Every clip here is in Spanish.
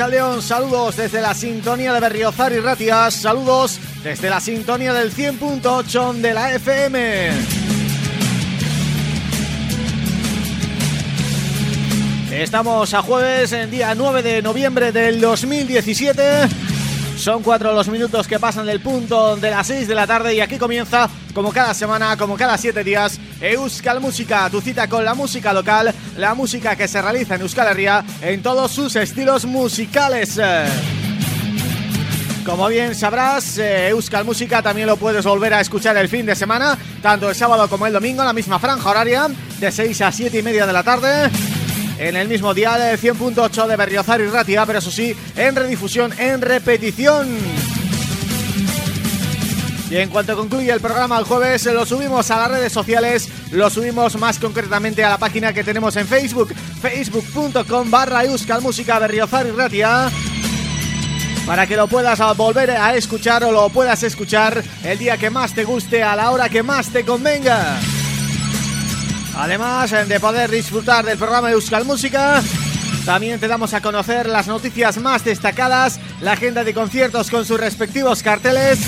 Saludos desde la sintonía de Berriozar y Ratias, saludos desde la sintonía del 100.8 de la FM. Estamos a jueves, en día 9 de noviembre del 2017 Son cuatro los minutos que pasan del punto de las 6 de la tarde Y aquí comienza, como cada semana, como cada siete días Euskal Música, tu cita con la música local La música que se realiza en Euskal Herria En todos sus estilos musicales como bien sabrás, eh, Euskal Música también lo puedes volver a escuchar el fin de semana, tanto el sábado como el domingo, en la misma franja horaria, de 6 a 7 y media de la tarde en el mismo día de 100.8 de Berriozar y Ratia, pero eso sí, en redifusión, en repetición. Y en cuanto concluye el programa el jueves, lo subimos a las redes sociales, lo subimos más concretamente a la página que tenemos en Facebook, facebook.com barra Música Berriozar y Ratia, para que lo puedas volver a escuchar o lo puedas escuchar el día que más te guste, a la hora que más te convenga. Además de poder disfrutar del programa de Euskal Música También te damos a conocer las noticias más destacadas, la agenda de conciertos con sus respectivos carteles,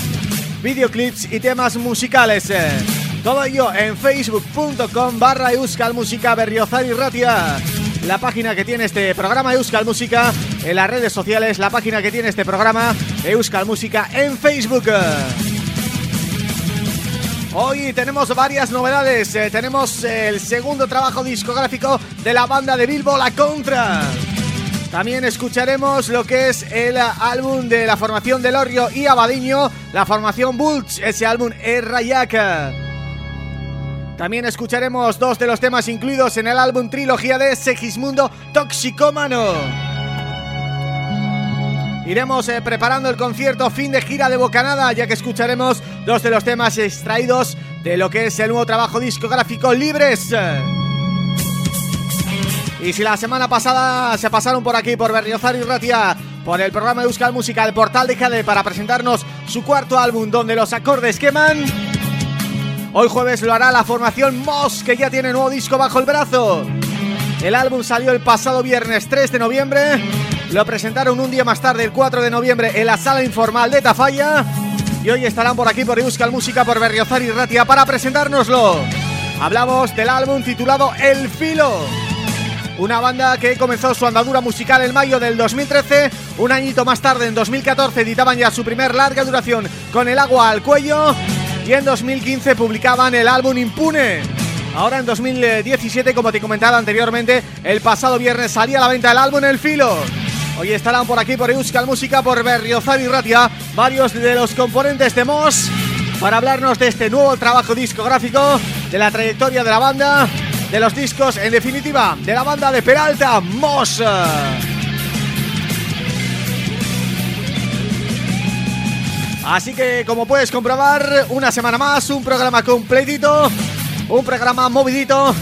videoclips y temas musicales. Todo ello en facebook.com barra Euskal Música Berriozar y Ratia la página que tiene este programa Euskal Música en las redes sociales, la página que tiene este programa Euskal Música en Facebook. Hoy tenemos varias novedades, eh, tenemos el segundo trabajo discográfico de la banda de Bilbo, La Contra. También escucharemos lo que es el álbum de la formación de Lorio y Abadiño, la formación Bulch, ese álbum es Rayak. También escucharemos dos de los temas incluidos en el álbum trilogía de Segismundo Toxicómano. Iremos eh, preparando el concierto fin de gira de Bocanada ya que escucharemos dos de los temas extraídos de lo que es el nuevo trabajo discográfico Libres. Y si la semana pasada se pasaron por aquí, por Berriozar y Ratia, por el programa de Euskal Música, el portal de Jade para presentarnos su cuarto álbum donde los acordes queman... Hoy jueves lo hará la formación Moss, que ya tiene nuevo disco bajo el brazo. El álbum salió el pasado viernes 3 de noviembre. Lo presentaron un día más tarde, el 4 de noviembre, en la sala informal de Tafalla. Y hoy estarán por aquí, por Euskal Música, por Berriozar y Ratia, para presentárnoslo. Hablamos del álbum titulado El Filo. Una banda que comenzó su andadura musical en mayo del 2013 Un añito más tarde, en 2014, editaban ya su primer larga duración con el agua al cuello y en 2015 publicaban el álbum Impune. Ahora en 2017, como te comentaba anteriormente, el pasado viernes salía a la venta el álbum El Filo. Hoy estarán por aquí, por Euskal Música, por Berriozar y Ratia, varios de los componentes de Moss, para hablarnos de este nuevo trabajo discográfico, de la trayectoria de la banda, de los discos, en definitiva, de la banda de Peralta, Moss. Así que como puedes comprobar, una semana más, un programa completito, un programa movidito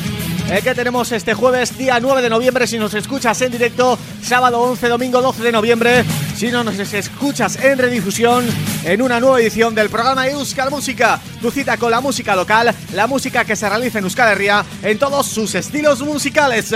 el que tenemos este jueves, día 9 de noviembre, si nos escuchas en directo, sábado 11, domingo 12 de noviembre, si no nos escuchas en redifusión, en una nueva edición del programa Euskal Música, tu cita con la música local, la música que se realiza en Euskal Herria, en todos sus estilos musicales.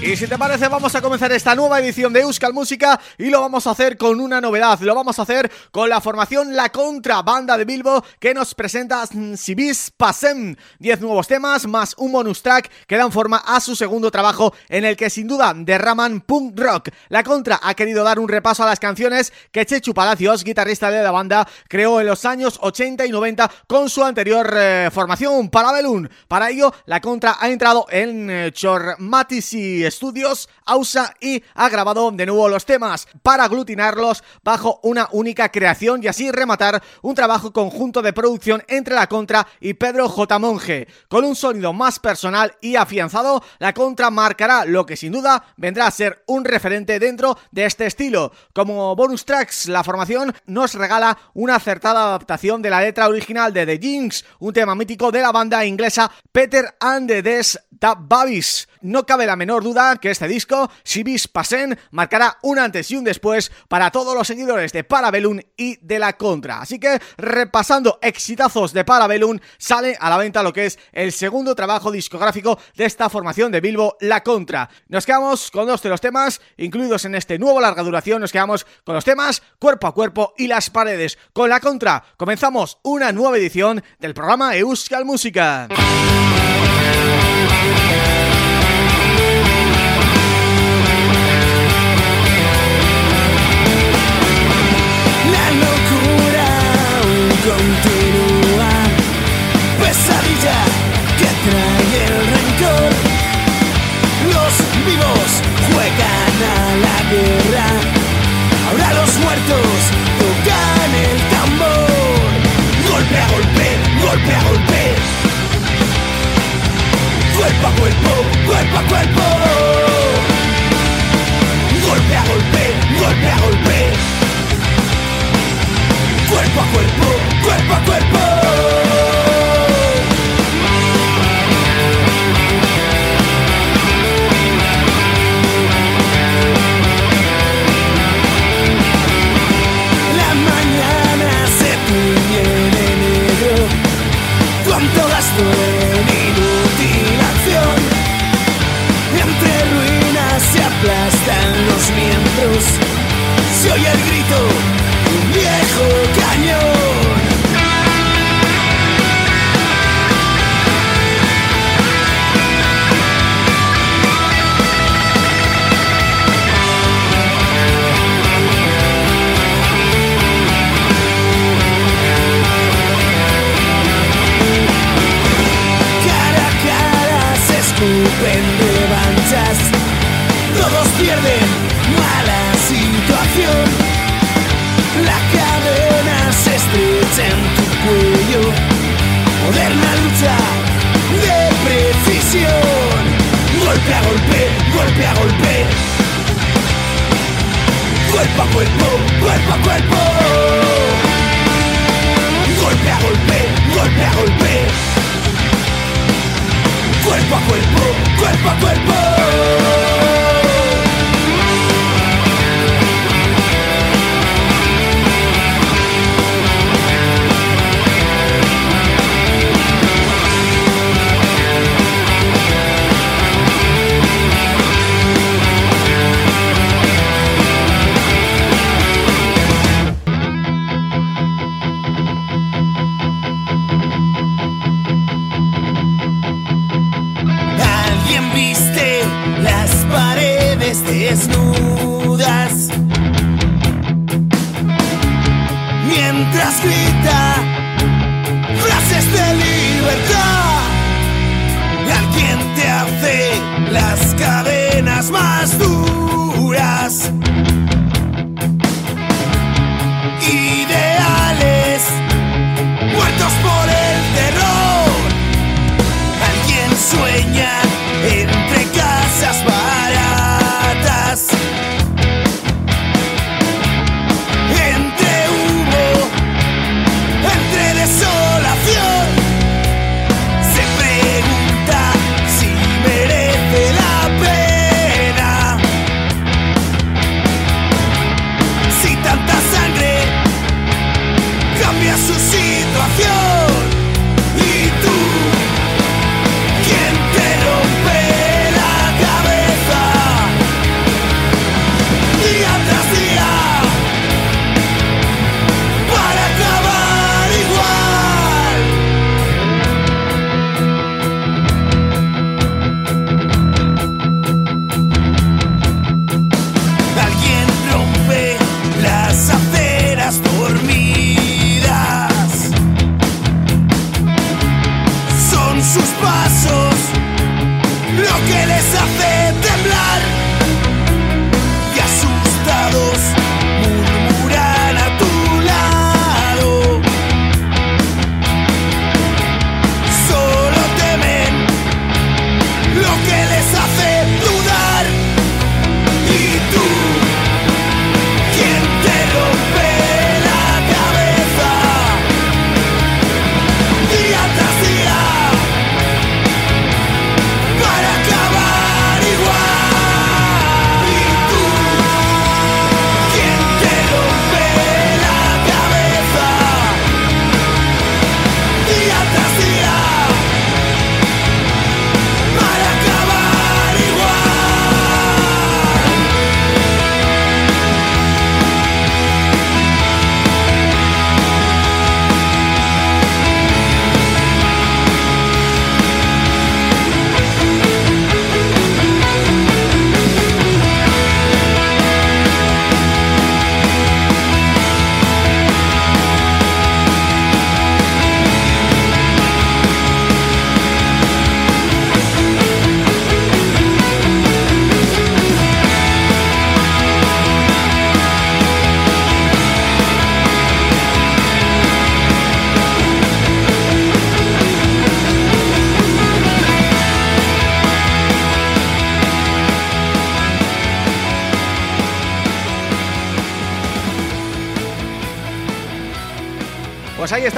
Y si te parece vamos a comenzar esta nueva edición de Euskal Música y lo vamos a hacer con una novedad, lo vamos a hacer con la formación La Contra, banda de Bilbo que nos presenta Sibis Pasem, 10 nuevos temas más un bonus track que dan forma a su segundo trabajo en el que sin duda derraman punk rock. La Contra ha querido dar un repaso a las canciones que Chechu Palacios, guitarrista de la banda, creó en los años 80 y 90 con su anterior eh, formación Parabellum. Para ello, La Contra ha entrado en eh, Chormatisi Estudios, AUSA y ha grabado de nuevo los temas para aglutinarlos bajo una única creación y así rematar un trabajo conjunto de producción entre La Contra y Pedro J. Monge. Con un sonido más personal y afianzado, La Contra marcará lo que sin duda vendrá a ser un referente dentro de este estilo. Como bonus tracks, la formación nos regala una acertada adaptación de la letra original de The Jinx, un tema mítico de la banda inglesa Peter and the Des Babis. No cabe la menor duda que este disco, Sibis Pasen, marcará un antes y un después para todos los seguidores de Parabellum y de La Contra. Así que, repasando exitazos de Parabellum, sale a la venta lo que es el segundo trabajo discográfico de esta formación de Bilbo, La Contra. Nos quedamos con dos de los temas incluidos en este nuevo larga duración, nos quedamos con los temas Cuerpo a Cuerpo y Las Paredes. Con La Contra comenzamos una nueva edición del programa Euskal Música.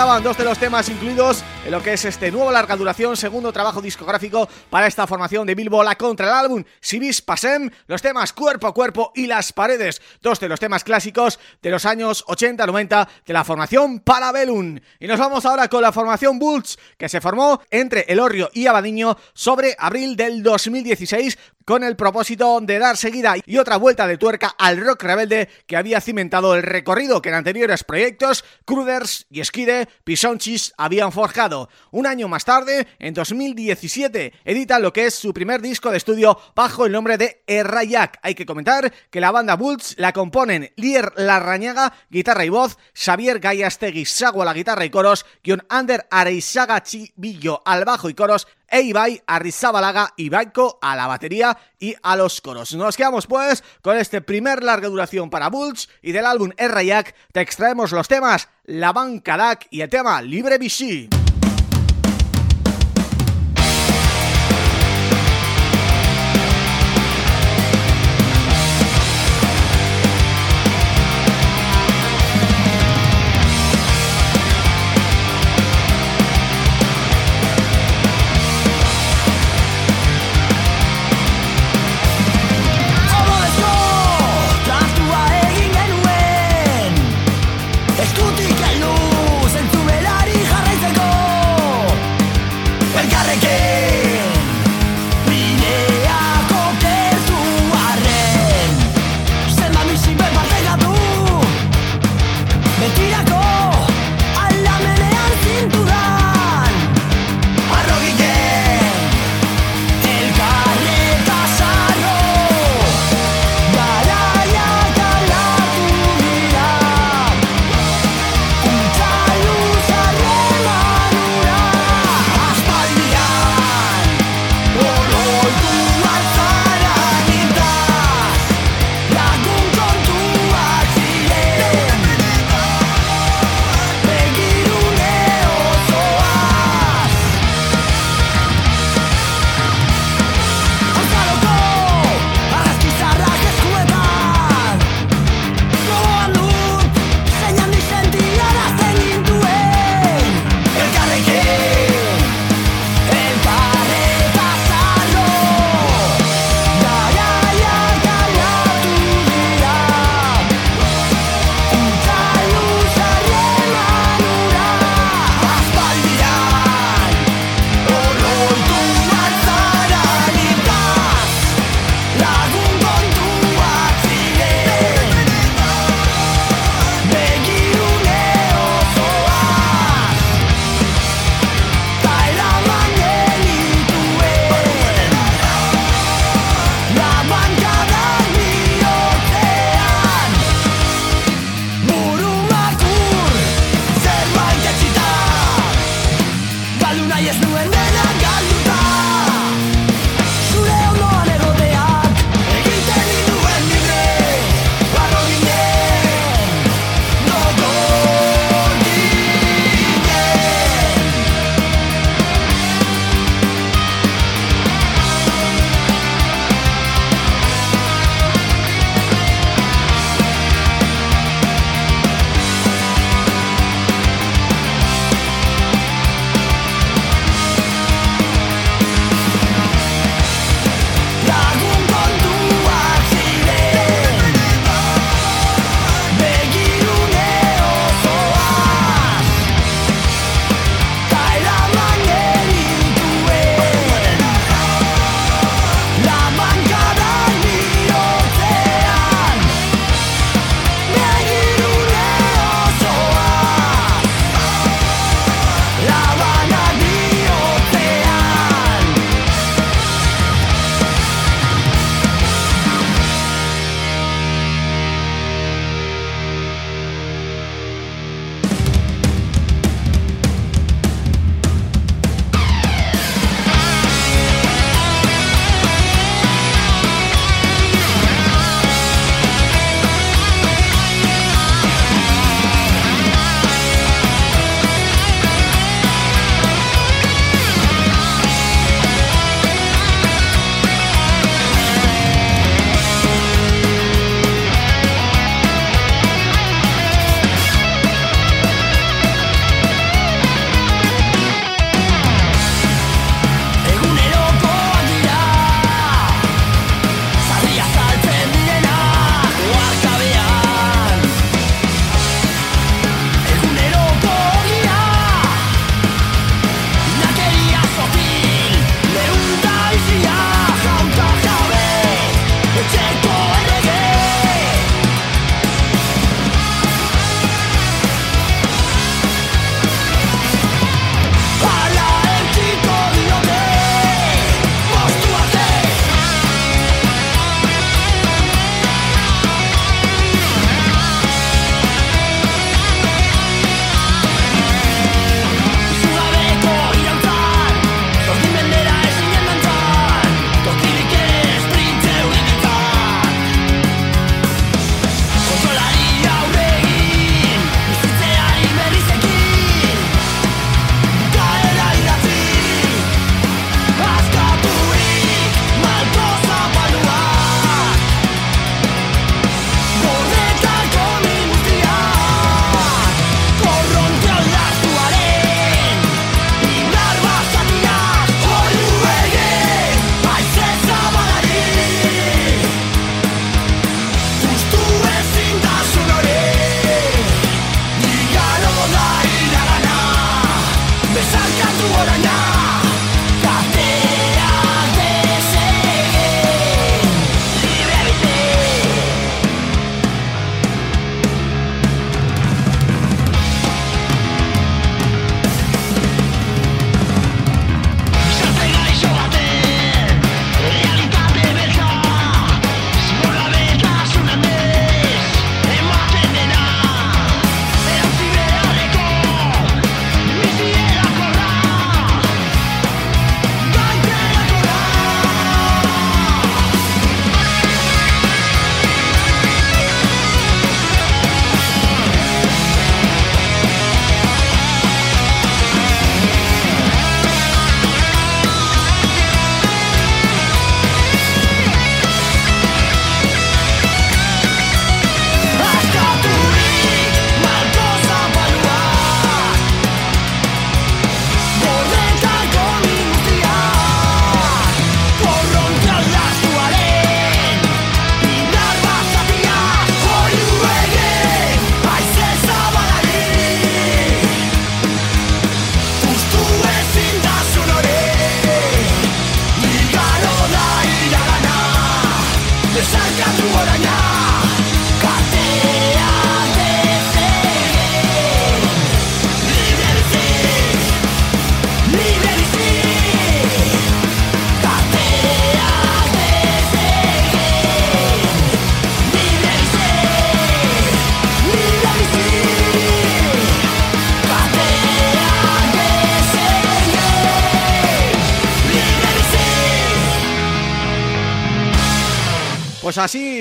estaban dos de los temas incluidos en lo que es este nuevo larga duración, segundo trabajo discográfico para esta formación de Bilbo La Contra, el álbum Civis Pasem, los temas Cuerpo a Cuerpo y Las Paredes, dos de los temas clásicos de los años 80-90 de la formación Parabellum. Y nos vamos ahora con la formación Bulls, que se formó entre Elorrio y Abadiño sobre abril del 2016 con el propósito de dar seguida y otra vuelta de tuerca al rock rebelde que había cimentado el recorrido que en anteriores proyectos Cruders y Esquide Pisonchis habían forjado. Un año más tarde, en 2017, edita lo que es su primer disco de estudio bajo el nombre de Errayak. Hay que comentar que la banda Bulls la componen Lier Larrañaga, guitarra y voz, Xavier Gallastegui Sagua la guitarra y coros, guion Ander Areizaga Chivillo al bajo y coros, e Ibai Arrizabalaga y Baiko a la batería y a los coros. Nos quedamos pues con este primer larga duración para Bulls y del álbum Errayak te extraemos los temas La Banca y el tema Libre Vichy.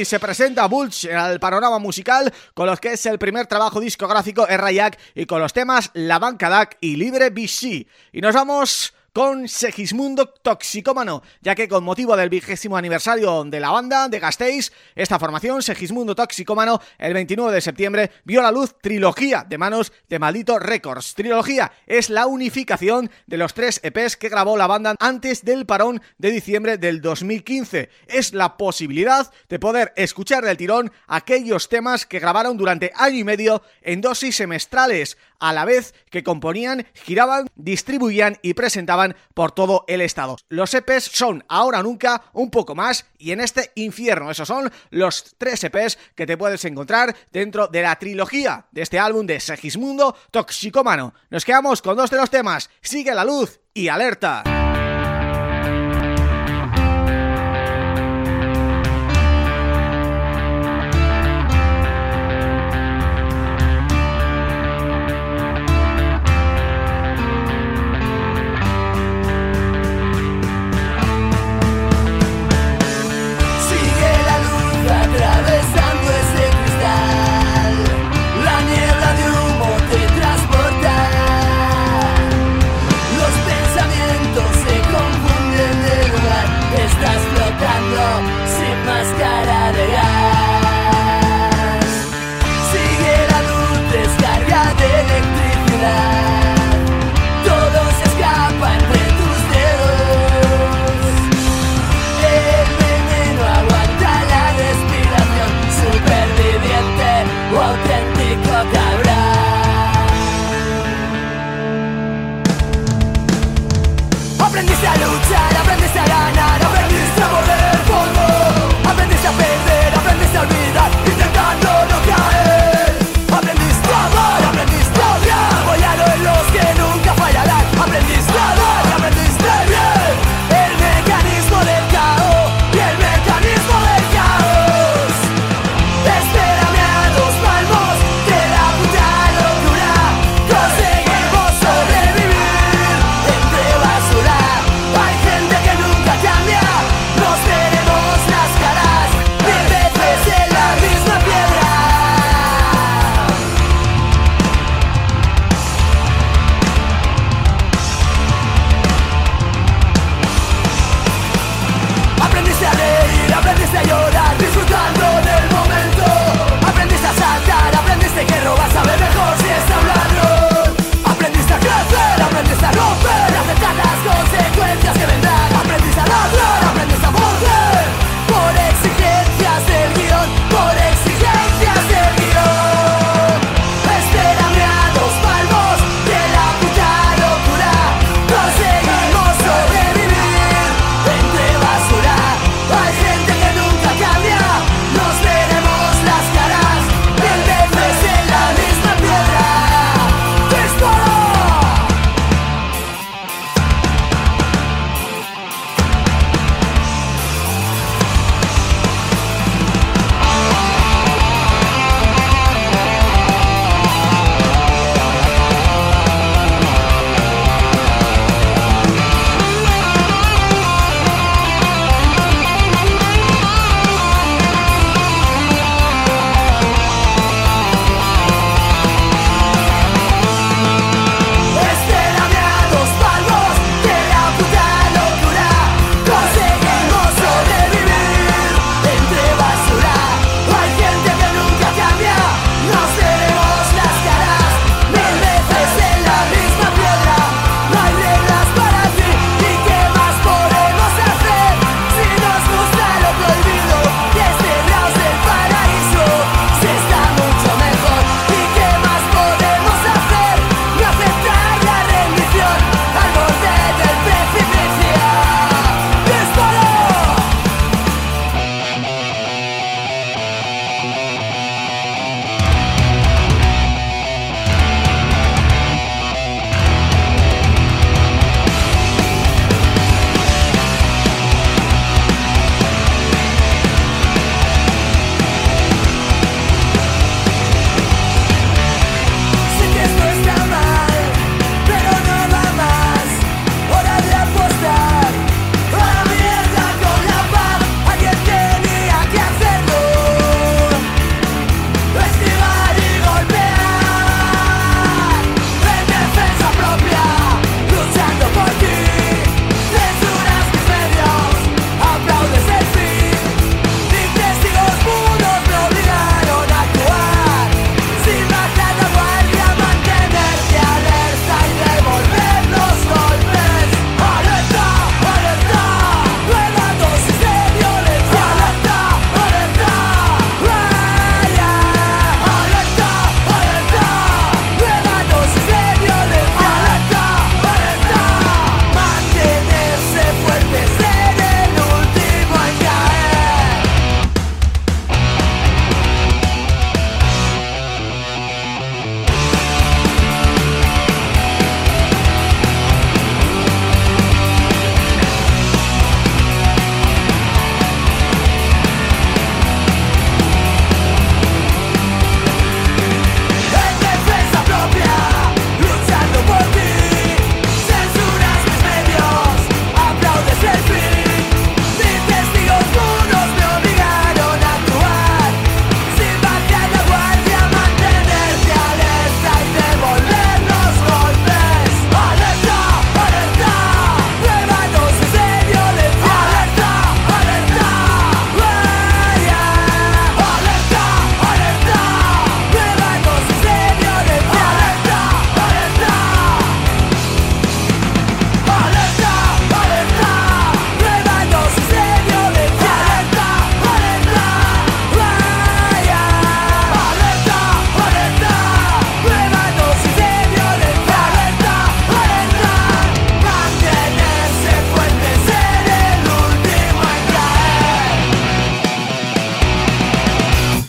Se presenta Bulch al panorama musical con los que es el primer trabajo discográfico R.I.A.C. y con los temas La Banca DAC y Libre BC. Y nos vamos con Segismundo Toxicómano, ya que con motivo del vigésimo aniversario de la banda de Gasteiz, esta formación, Segismundo Toxicómano, el 29 de septiembre vio la luz Trilogía de manos de Maldito Records. Trilogía es la unificación de los tres EPs que grabó la banda antes del parón de diciembre del 2015. Es la posibilidad de poder escuchar del tirón aquellos temas que grabaron durante año y medio en dosis semestrales, a la vez que componían, giraban, distribuían y presentaban por todo el estado. Los EPs son ahora nunca un poco más y en este infierno. Esos son los tres EPs que te puedes encontrar dentro de la trilogía de este álbum de Segismundo Toxicómano. Nos quedamos con dos de los temas, Sigue la luz y Alerta.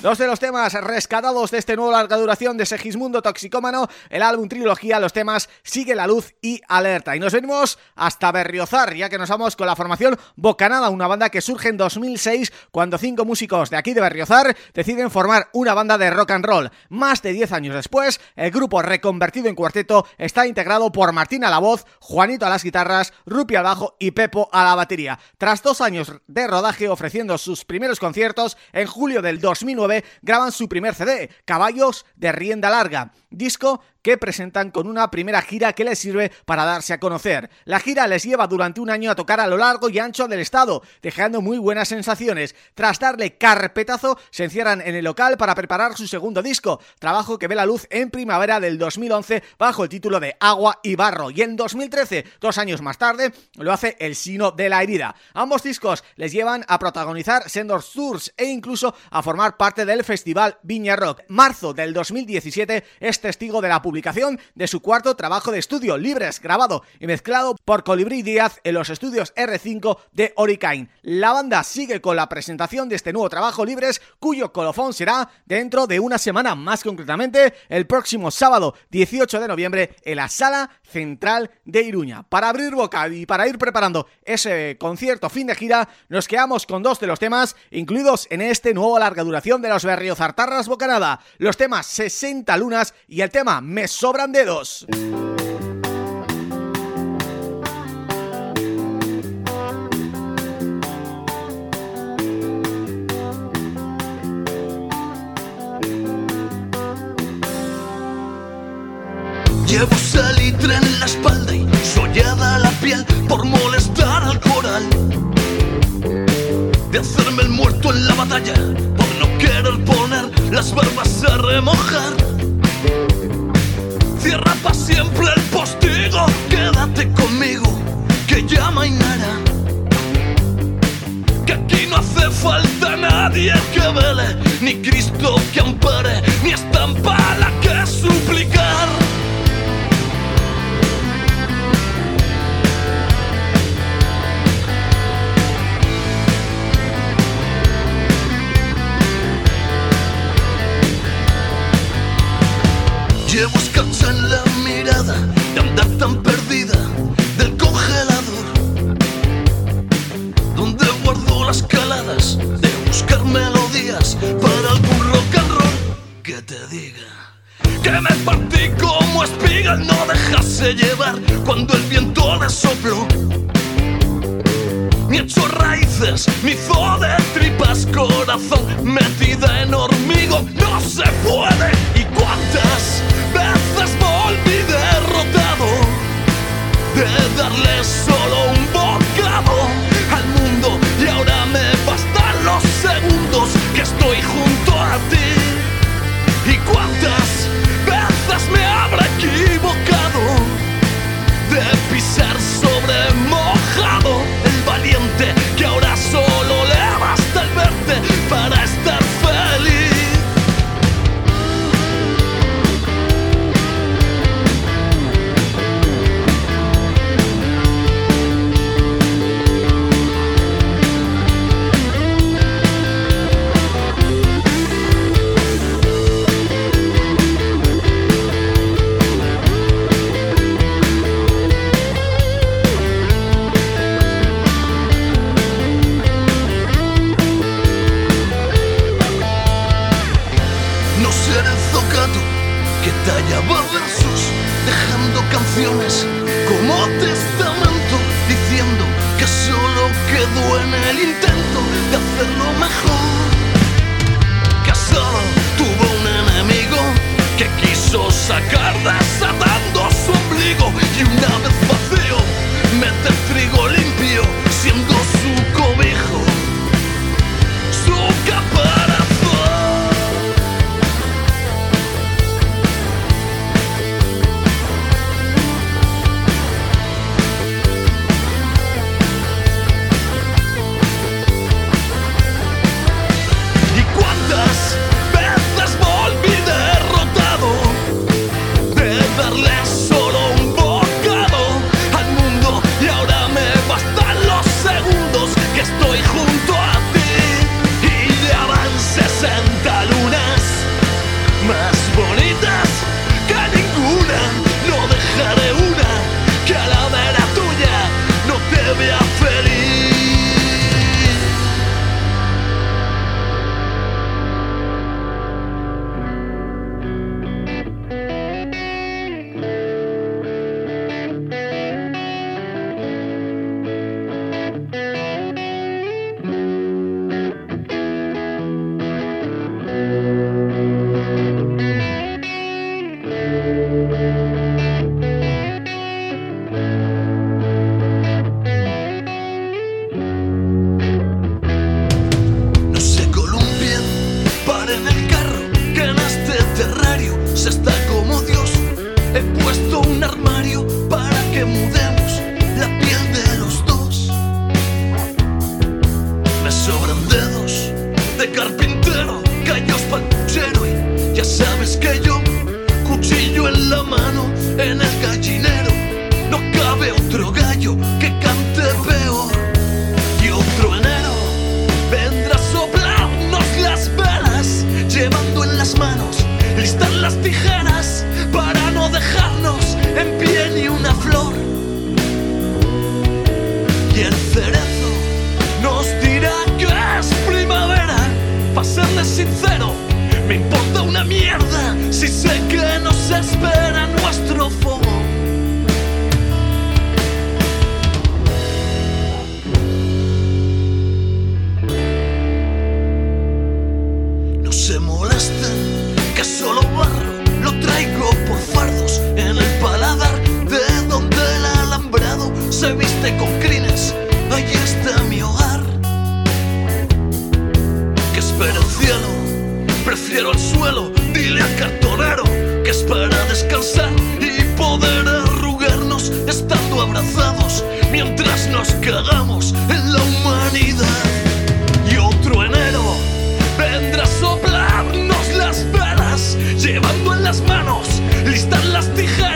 Dos de los temas rescatados de este nuevo larga duración de Segismundo Toxicómano, el álbum trilogía, los temas Sigue la Luz y Alerta. Y nos venimos hasta Berriozar, ya que nos vamos con la formación Bocanada, una banda que surge en 2006 cuando cinco músicos de aquí de Berriozar deciden formar una banda de rock and roll. Más de 10 años después, el grupo reconvertido en cuarteto está integrado por Martín a la voz, Juanito a las guitarras, Rupi al bajo y Pepo a la batería. Tras dos años de rodaje ofreciendo sus primeros conciertos, en julio del 2009 graban su primer CD, Caballos de Rienda Larga, disco que presentan con una primera gira que les sirve para darse a conocer. La gira les lleva durante un año a tocar a lo largo y ancho del estado, dejando muy buenas sensaciones. Tras darle carpetazo, se encierran en el local para preparar su segundo disco, trabajo que ve la luz en primavera del 2011 bajo el título de Agua y Barro. Y en 2013, dos años más tarde, lo hace El Sino de la Herida. Ambos discos les llevan a protagonizar Sendor Tours e incluso a formar parte del Festival Viña Rock. Marzo del 2017 es testigo de la publicación de su cuarto trabajo de estudio, Libres, grabado y mezclado por Colibrí Díaz en los estudios R5 de Oricain. La banda sigue con la presentación de este nuevo trabajo, Libres, cuyo colofón será dentro de una semana, más concretamente el próximo sábado 18 de noviembre en la Sala Central de Iruña. Para abrir boca y para ir preparando ese concierto fin de gira, nos quedamos con dos de los temas incluidos en este nuevo larga duración de los Berriozartarras Bocanada, los temas 60 lunas y el tema sobran dedos. Llevo salitre en la espalda y sollada la piel por molestar al coral. De hacerme el muerto en la batalla por no querer poner las barbas a remojar. Cierra para siempre el postigo, quédate conmigo, que llama Inara. Que aquí no hace falta nadie que vele, ni Cristo que ampare, ni estampa la que suplicar. Llevo escarcha en la mirada de andar tan perdida del congelador. Donde guardo las caladas de buscar melodías para algún rock and roll que te diga. Que me partí como espiga no dejarse llevar cuando el viento le sopló. Mi hecho raíces, mi hizo de tripas corazón metida en hormigo, ya sabes que yo, cuchillo en la mano, en el gallinero, no cabe otro gallo que cante peor. Y otro enero vendrá a soplarnos las velas, llevando en las manos listas las tijeras para no dejarnos en pie ni una flor. Y el cerezo nos dirá que es primavera, para serles sincero, me importa una mierda si sé que nos espera nuestro fuego. No se molesten, que solo barro lo traigo por fardos en el paladar de donde el alambrado se viste con crines. Allí está mi hogar. Prefiero el suelo. Dile al cartonero que es para descansar y poder arrugarnos estando abrazados mientras nos cagamos en la humanidad. Y otro enero vendrá a soplarnos las velas, llevando en las manos listas las tijeras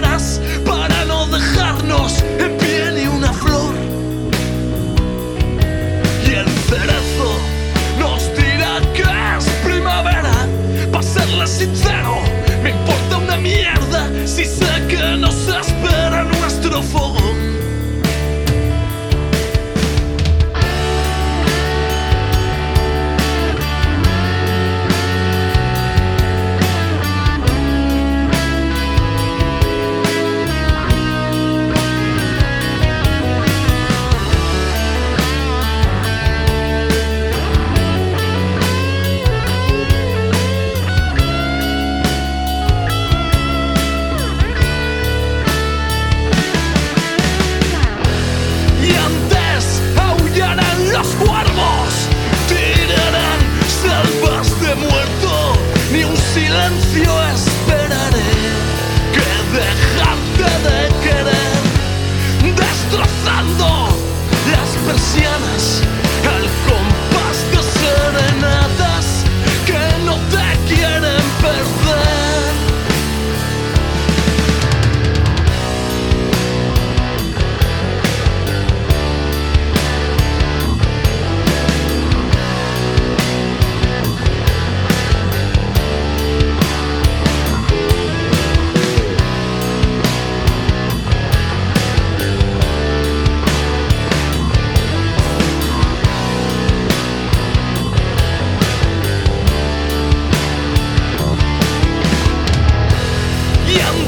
y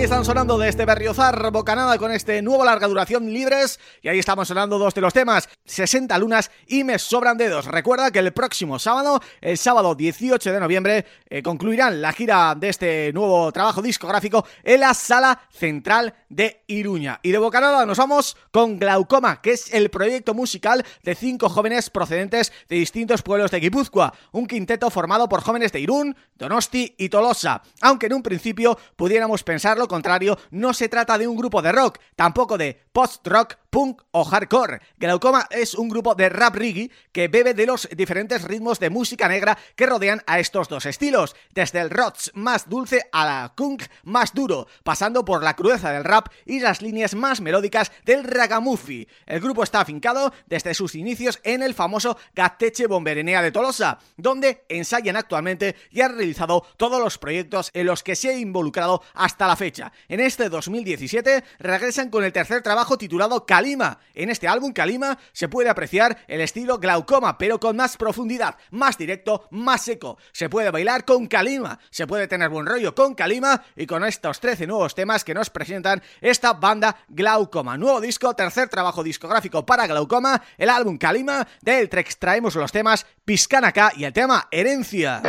ahí están sonando de este Berriozar Bocanada con este nuevo larga duración libres. Y ahí estamos sonando dos de los temas 60 lunas y me sobran dedos. Recuerda que el próximo sábado, el sábado 18 de noviembre eh, concluirán la gira de este nuevo trabajo discográfico en la Sala Central de Iruña. Y de Bocanada nos vamos con Glaucoma que es el proyecto musical de cinco jóvenes procedentes de distintos pueblos de Guipúzcoa. Un quinteto formado por jóvenes de Irún, Donosti y Tolosa. Aunque en un principio pudiéramos pensar lo contrario, no se trata de un grupo de rock, tampoco de post-rock, punk o hardcore. Glaucoma es un grupo de rap reggae que bebe de los diferentes ritmos de música negra que rodean a estos dos estilos, desde el rock más dulce a la punk más duro, pasando por la crudeza del rap y las líneas más melódicas del ragamuffin. El grupo está afincado desde sus inicios en el famoso Gateche Bomberenea de Tolosa, donde ensayan actualmente y han realizado todos los proyectos en los que se ha involucrado hasta la fecha. En este 2017 regresan con el tercer trabajo titulado Kalima. En este álbum, Kalima, se puede apreciar el estilo glaucoma, pero con más profundidad, más directo, más seco. Se puede bailar con Kalima, se puede tener buen rollo con Kalima y con estos 13 nuevos temas que nos presentan esta banda Glaucoma. Nuevo disco, tercer trabajo discográfico para Glaucoma, el álbum Kalima, del que extraemos los temas Piscanaca y el tema Herencia.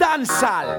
Dansal.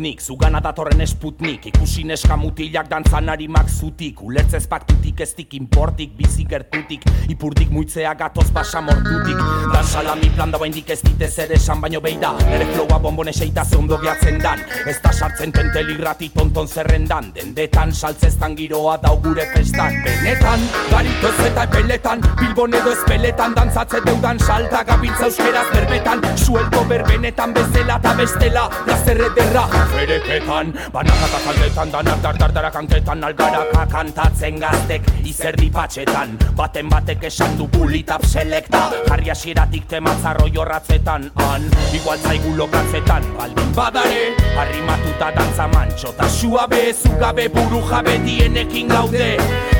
nik Zugana datorren esputnik Ikusi neska mutilak dantzan harimak zutik. Ulertzez paktutik ez dik importik Bizi gertutik. Ipurdik muitzea gatoz basa mortutik. Dantzala mi plan dagoen dik ez ditez ere esan baino beida Nere flowa bonbone seita ondo gehatzen dan. Ez da sartzen tentelirrati tonton zerrendan. Dendetan saltzeztan giroa dau gure festan. Benetan, garitoz eta epeletan Bilbon edo espeletan dantzatzen deudan salta Gabiltza euskeraz berbetan. Sueldo berbenetan bezela eta bestela Plazerre derra Fereketan, banakata kaldetan Danak dartardara kanketan Algaraka kantatzen gaztek Izerdi patxetan Baten batek esan du bulitap selekta. Jarri asieratik tematzarro jorratzetan Han, igual zaigu lokatzetan. Baldin badare, harrimatuta dantza mantxo Ta suabe, zugabe, buru jabe dienekin gaude.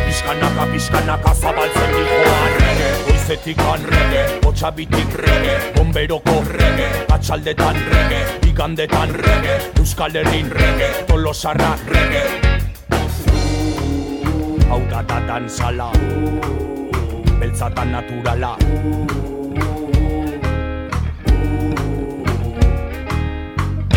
Piskanaka, piskanaka zabaltzen dihoan. Rege, goizetik rege Botxabitik rege, bomberoko rege Atxaldetan rege, igandetan rege Euskal Herrin rege, tolosarra rege Hau da da dantzala Beltzatan naturala.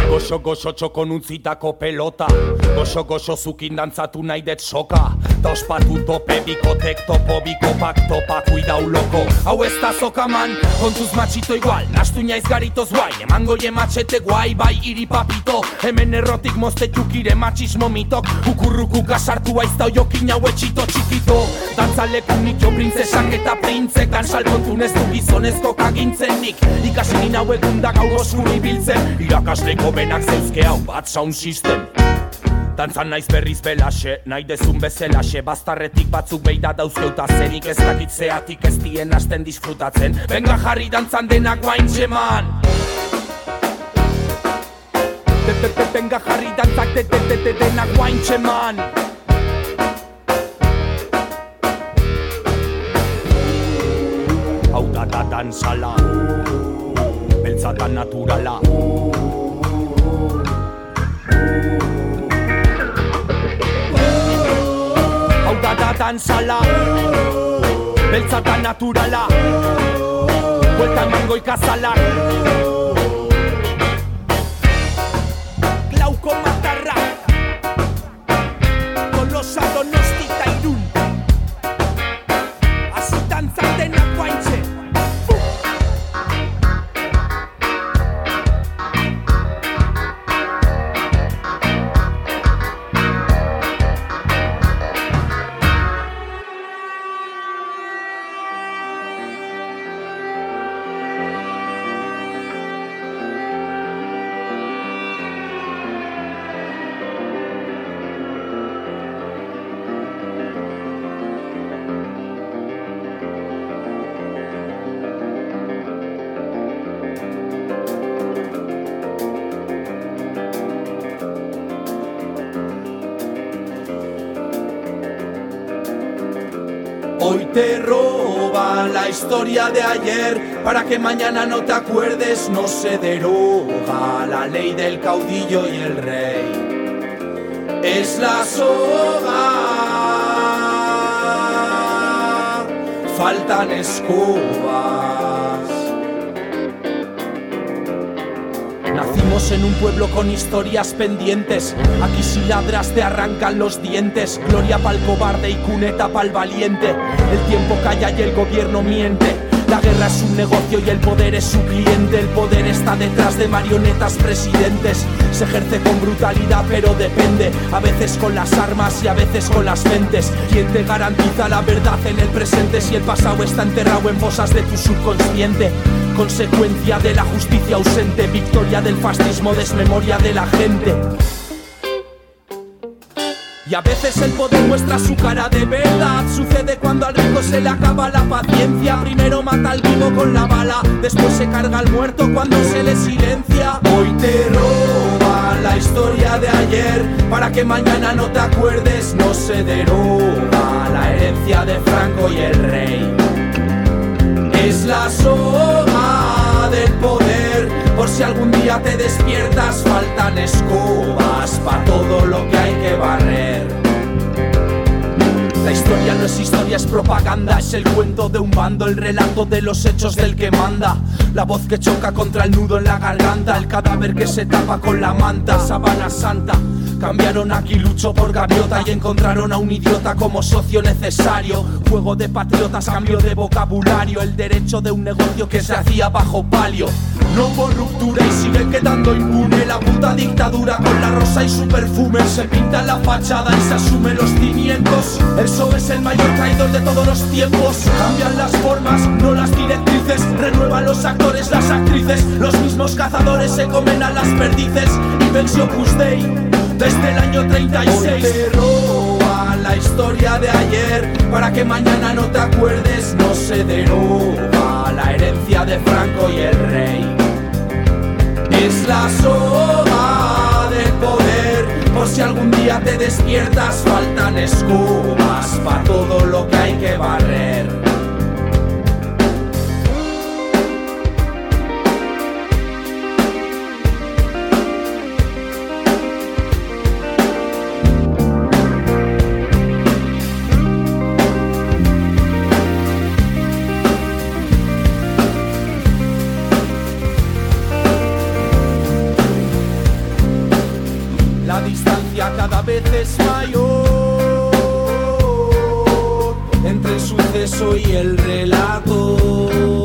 Goxo goxo txokon untzitako pelota Goxo goxo zukin dantzatu nahi det soka Ta ospatu tope bikotek topo bikopak topa kuidau loko. Hau ez da zoka man, kontuz matxito igual Nastu naiz garitoz guai, eman goie matxete guai Bai iri papito, hemen errotik mozte txukire matxismo mitok Ukurruku kasartu aizta oiokin hau etxito txikito. Dantzaleku nik jo printzesak eta printzek Dan salkontun ez du gizonezko kagintzen nik Ikasi nina hauekun da gau oskuri biltzen Irakasleko benak zeuzke hau bat sound system Dantzan naiz berriz belaxe, nahi dezun bezelaxe Bastarretik batzuk beida dauzkeuta zerik ez dakitzeatik ez dien asten disfrutatzen. Benga jarri dantzan denak guain txeman. Benga jarri dantzak de de de de denak guain txeman. Hau da da dantzala. Beltzatan naturala Beltzatan sala. Beltzatan naturala. Bueltan mangoika zala historia de ayer para que mañana no te acuerdes, no se deroga la ley del caudillo y el rey. Es la soga, faltan escobas. Nacimos en un pueblo con historias pendientes. Aquí si ladras te arrancan los dientes. Gloria pa'l cobarde y cuneta pa'l valiente. El tiempo calla y el gobierno miente. La guerra es un negocio y el poder es su cliente. El poder está detrás de marionetas presidentes. Se ejerce con brutalidad, pero depende. A veces con las armas y a veces con las mentes. ¿Quién te garantiza la verdad en el presente si el pasado está enterrado en fosas de tu subconsciente? Consecuencia de la justicia ausente, victoria del fascismo, desmemoria de la gente. Y a veces el poder muestra su cara de verdad. Sucede cuando al rico se le acaba la paciencia. Primero mata al vivo con la bala, después se carga al muerto cuando se le silencia. Hoy te roba la historia de ayer para que mañana no te acuerdes. No se deroga la herencia de Franco y el rey. Es la soga poder. Por si algún día te despiertas, faltan escobas para todo lo que hay que barrer. La historia no es historia, es propaganda, es el cuento de un bando, el relato de los hechos del que manda. La voz que choca contra el nudo en la garganta, el cadáver que se tapa con la manta, sabana santa. Cambiaron aquí lucho por gaviota y encontraron a un idiota como socio necesario. Juego de patriotas, cambio de vocabulario, el derecho de un negocio que se hacía bajo palio. No hubo ruptura y sigue quedando impune la puta dictadura con la rosa y su perfume. Se pinta la fachada y se asume los cimientos. El es el mayor traidor de todos los tiempos. Cambian las formas, no las directrices. Renuevan los actores, las actrices. Los mismos cazadores se comen a las perdices. Y Opus desde el año 36. Hoy la historia de ayer para que mañana no te acuerdes. No se deroga la herencia de Franco y el rey. Es la soga del poder. Por si algún día te despiertas, faltan escobas para todo lo que hay que barrer. Y el relato.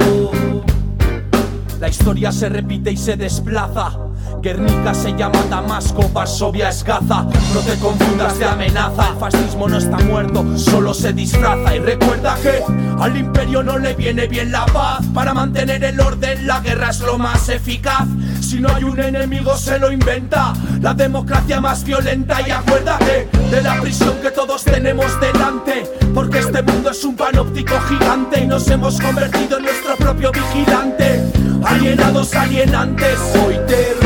La historia se repite y se desplaza Guernica se llama Damasco, Varsovia es Gaza. No te confundas de amenaza, el fascismo no está muerto, solo se disfraza. Y recuerda que al imperio no le viene bien la paz. Para mantener el orden, la guerra es lo más eficaz. Si no hay un enemigo, se lo inventa. La democracia más violenta. Y acuérdate de la prisión que todos tenemos delante. Porque este mundo es un panóptico gigante y nos hemos convertido en nuestro propio vigilante. Alienados, alienantes, hoy te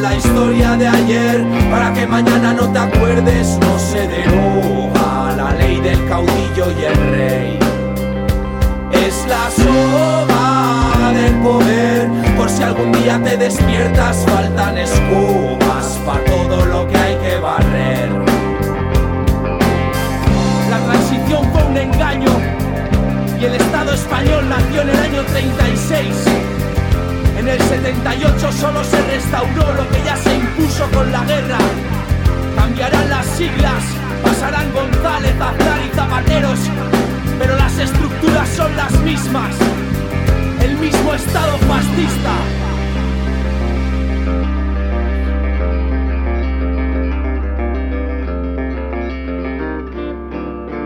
la historia de ayer para que mañana no te acuerdes, no se deroga la ley del caudillo y el rey. Es la soga del poder, por si algún día te despiertas, faltan escobas para todo lo que hay que barrer. La transición fue un engaño y el Estado español nació en el año 36. En el 78 solo se restauró lo que ya se impuso con la guerra. Cambiarán las siglas, pasarán González, Aznar y Zapateros, pero las estructuras son las mismas. El mismo Estado fascista.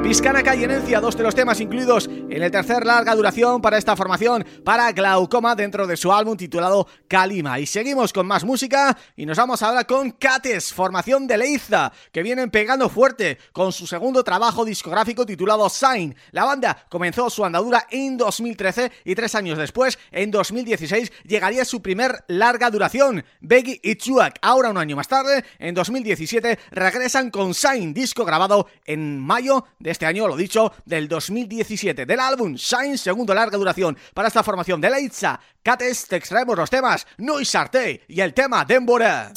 Piscana y Herencia, dos de los temas incluidos en el tercer larga duración para esta formación para Glaucoma dentro de su álbum titulado Kalima. Y seguimos con más música y nos vamos ahora con Cates, formación de Leiza, que vienen pegando fuerte con su segundo trabajo discográfico titulado Sign. La banda comenzó su andadura en 2013 y tres años después, en 2016, llegaría su primer larga duración, Beggy y Chuak. Ahora un año más tarde, en 2017, regresan con Sign, disco grabado en mayo de este año, lo dicho, del 2017, del álbum Shine, segundo larga duración para esta formación de Leitza. Cates, te extraemos los temas Noisarte y el tema Dembora.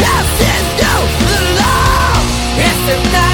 Nothing new, the law. Is the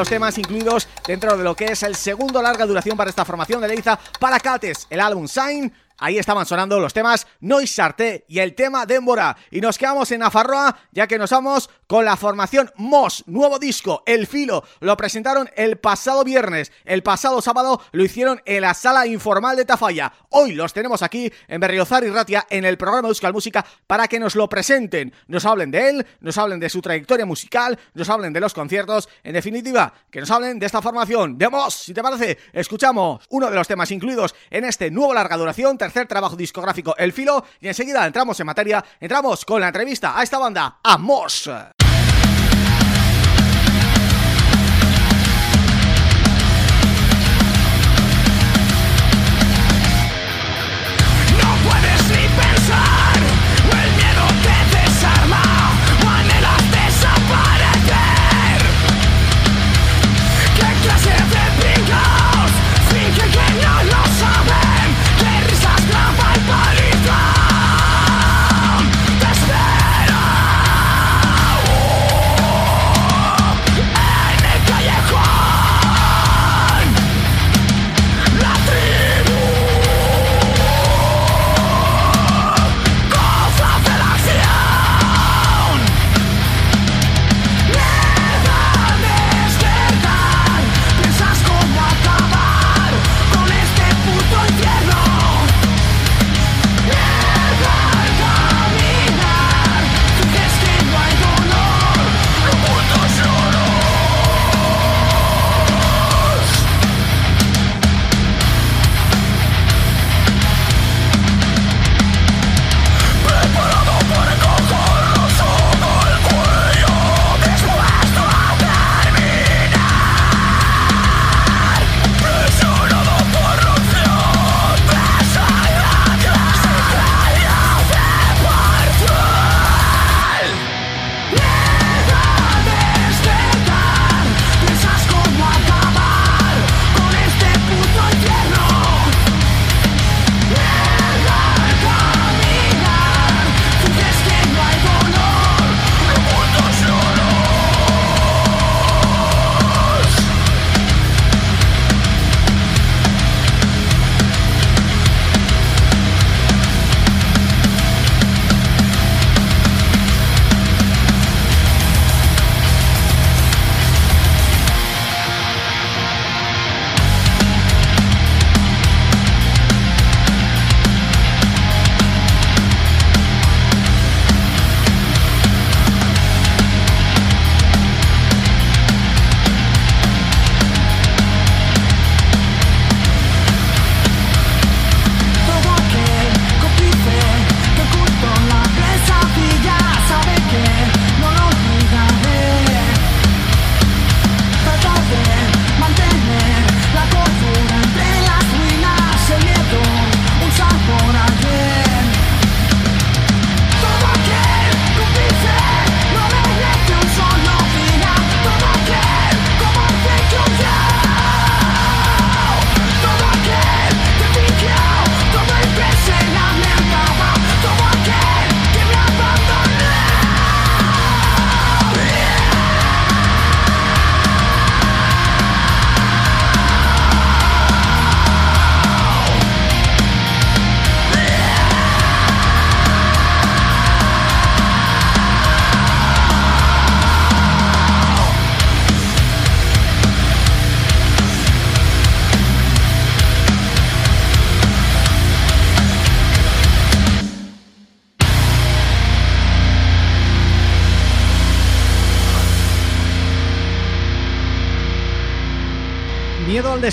los temas incluidos dentro de lo que es el segundo larga duración para esta formación de Leiza para Cates, el álbum Sign Ahí estaban sonando los temas Nois y el tema Démbora. Y nos quedamos en Afarroa ya que nos vamos con la formación Mos, nuevo disco, El Filo. Lo presentaron el pasado viernes, el pasado sábado lo hicieron en la sala informal de Tafalla. Hoy los tenemos aquí en Berriozar y Ratia en el programa Euskal Música para que nos lo presenten. Nos hablen de él, nos hablen de su trayectoria musical, nos hablen de los conciertos, en definitiva, que nos hablen de esta formación de Mos. Si te parece, escuchamos uno de los temas incluidos en este nuevo larga duración, tercer trabajo discográfico El Filo y enseguida entramos en materia, entramos con la entrevista a esta banda, Amos.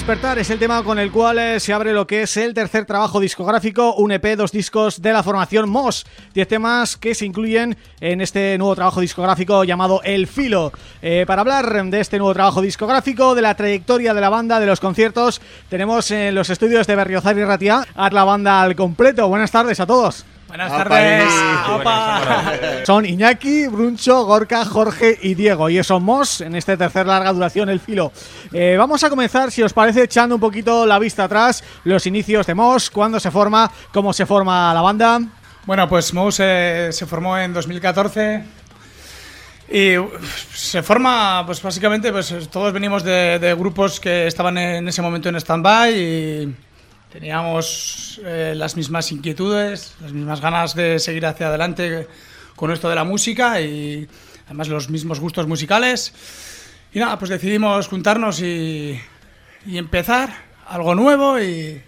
Es el tema con el cual eh, se abre lo que es el tercer trabajo discográfico, un EP, dos discos de la formación MOS. Diez temas que se incluyen en este nuevo trabajo discográfico llamado El Filo. Eh, para hablar de este nuevo trabajo discográfico, de la trayectoria de la banda, de los conciertos, tenemos en los estudios de Berriozar y Ratia a la banda al completo. Buenas tardes a todos. Buenas tardes. Son Iñaki, Bruncho, Gorka, Jorge y Diego. Y eso somos en este tercer larga duración, El Filo. Eh, vamos a comenzar, si os parece, echando un poquito la vista atrás, los inicios de Moss, cuándo se forma, cómo se forma la banda. Bueno, pues Moss eh, se formó en 2014 y se forma, pues básicamente, pues todos venimos de, de grupos que estaban en ese momento en stand-by y Teníamos eh, las mismas inquietudes, las mismas ganas de seguir hacia adelante con esto de la música y además los mismos gustos musicales. Y nada, pues decidimos juntarnos y, y empezar algo nuevo y,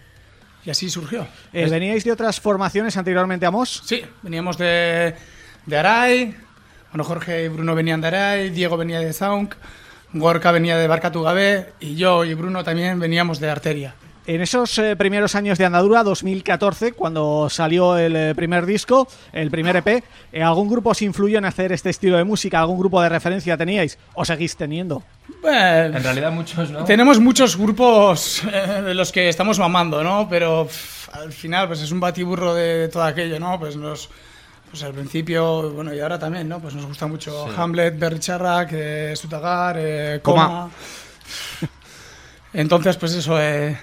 y así surgió. Eh, ¿Veníais de otras formaciones anteriormente a Mos? Sí, veníamos de, de Aray, bueno, Jorge y Bruno venían de Aray, Diego venía de Zaunk, Gorka venía de Barca Tugabé y yo y Bruno también veníamos de Arteria. En esos eh, primeros años de andadura, 2014, cuando salió el eh, primer disco, el primer EP, eh, ¿algún grupo os influyó en hacer este estilo de música? ¿Algún grupo de referencia teníais o seguís teniendo? En realidad muchos, ¿no? Tenemos muchos grupos de los que estamos mamando, ¿no? Pero pff, al final pues es un batiburro de todo aquello, ¿no? Pues nos... Pues al principio, bueno, y ahora también, ¿no? Pues nos gusta mucho sí. Hamlet, Berry Charrac, eh, Sutagar, eh, Coma. Coma. Entonces, pues eso, eh,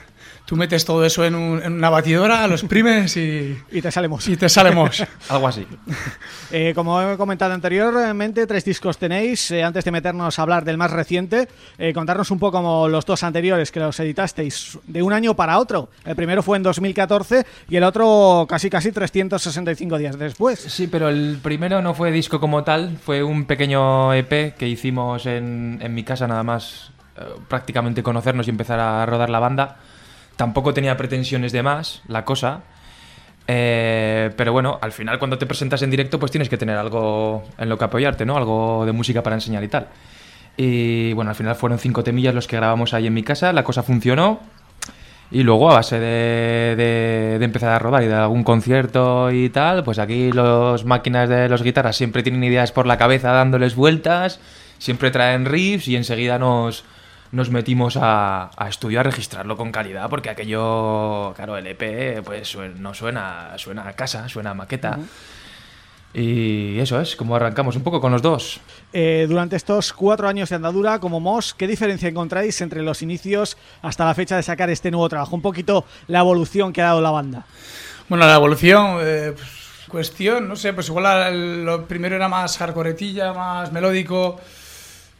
tú metes todo eso en, un, en, una batidora, lo exprimes y... y te salemos. Y te salemos. Algo así. Eh, como he comentado anteriormente, tres discos tenéis. Eh, antes de meternos a hablar del más reciente, eh, contarnos un poco como los dos anteriores que los editasteis de un año para otro. El primero fue en 2014 y el otro casi casi 365 días después. Sí, pero el primero no fue disco como tal, fue un pequeño EP que hicimos en, en mi casa nada más eh, prácticamente conocernos y empezar a rodar la banda tampoco tenía pretensiones de más, la cosa. Eh, pero bueno, al final cuando te presentas en directo pues tienes que tener algo en lo que apoyarte, ¿no? Algo de música para enseñar y tal. Y bueno, al final fueron cinco temillas los que grabamos ahí en mi casa, la cosa funcionó. Y luego a base de, de, de empezar a rodar y de algún concierto y tal, pues aquí los máquinas de los guitarras siempre tienen ideas por la cabeza dándoles vueltas, siempre traen riffs y enseguida nos, nos metimos a, a, estudiar, a registrarlo con calidad, porque aquello, claro, el EP pues no suena, suena a casa, suena a maqueta. Uh -huh. Y eso es, como arrancamos un poco con los dos. Eh, durante estos cuatro años de andadura como MOS, ¿qué diferencia encontráis entre los inicios hasta la fecha de sacar este nuevo trabajo? Un poquito la evolución que ha dado la banda. Bueno, la evolución, eh, pues, cuestión, no sé, pues igual lo primero era más hardcoretilla, más melódico...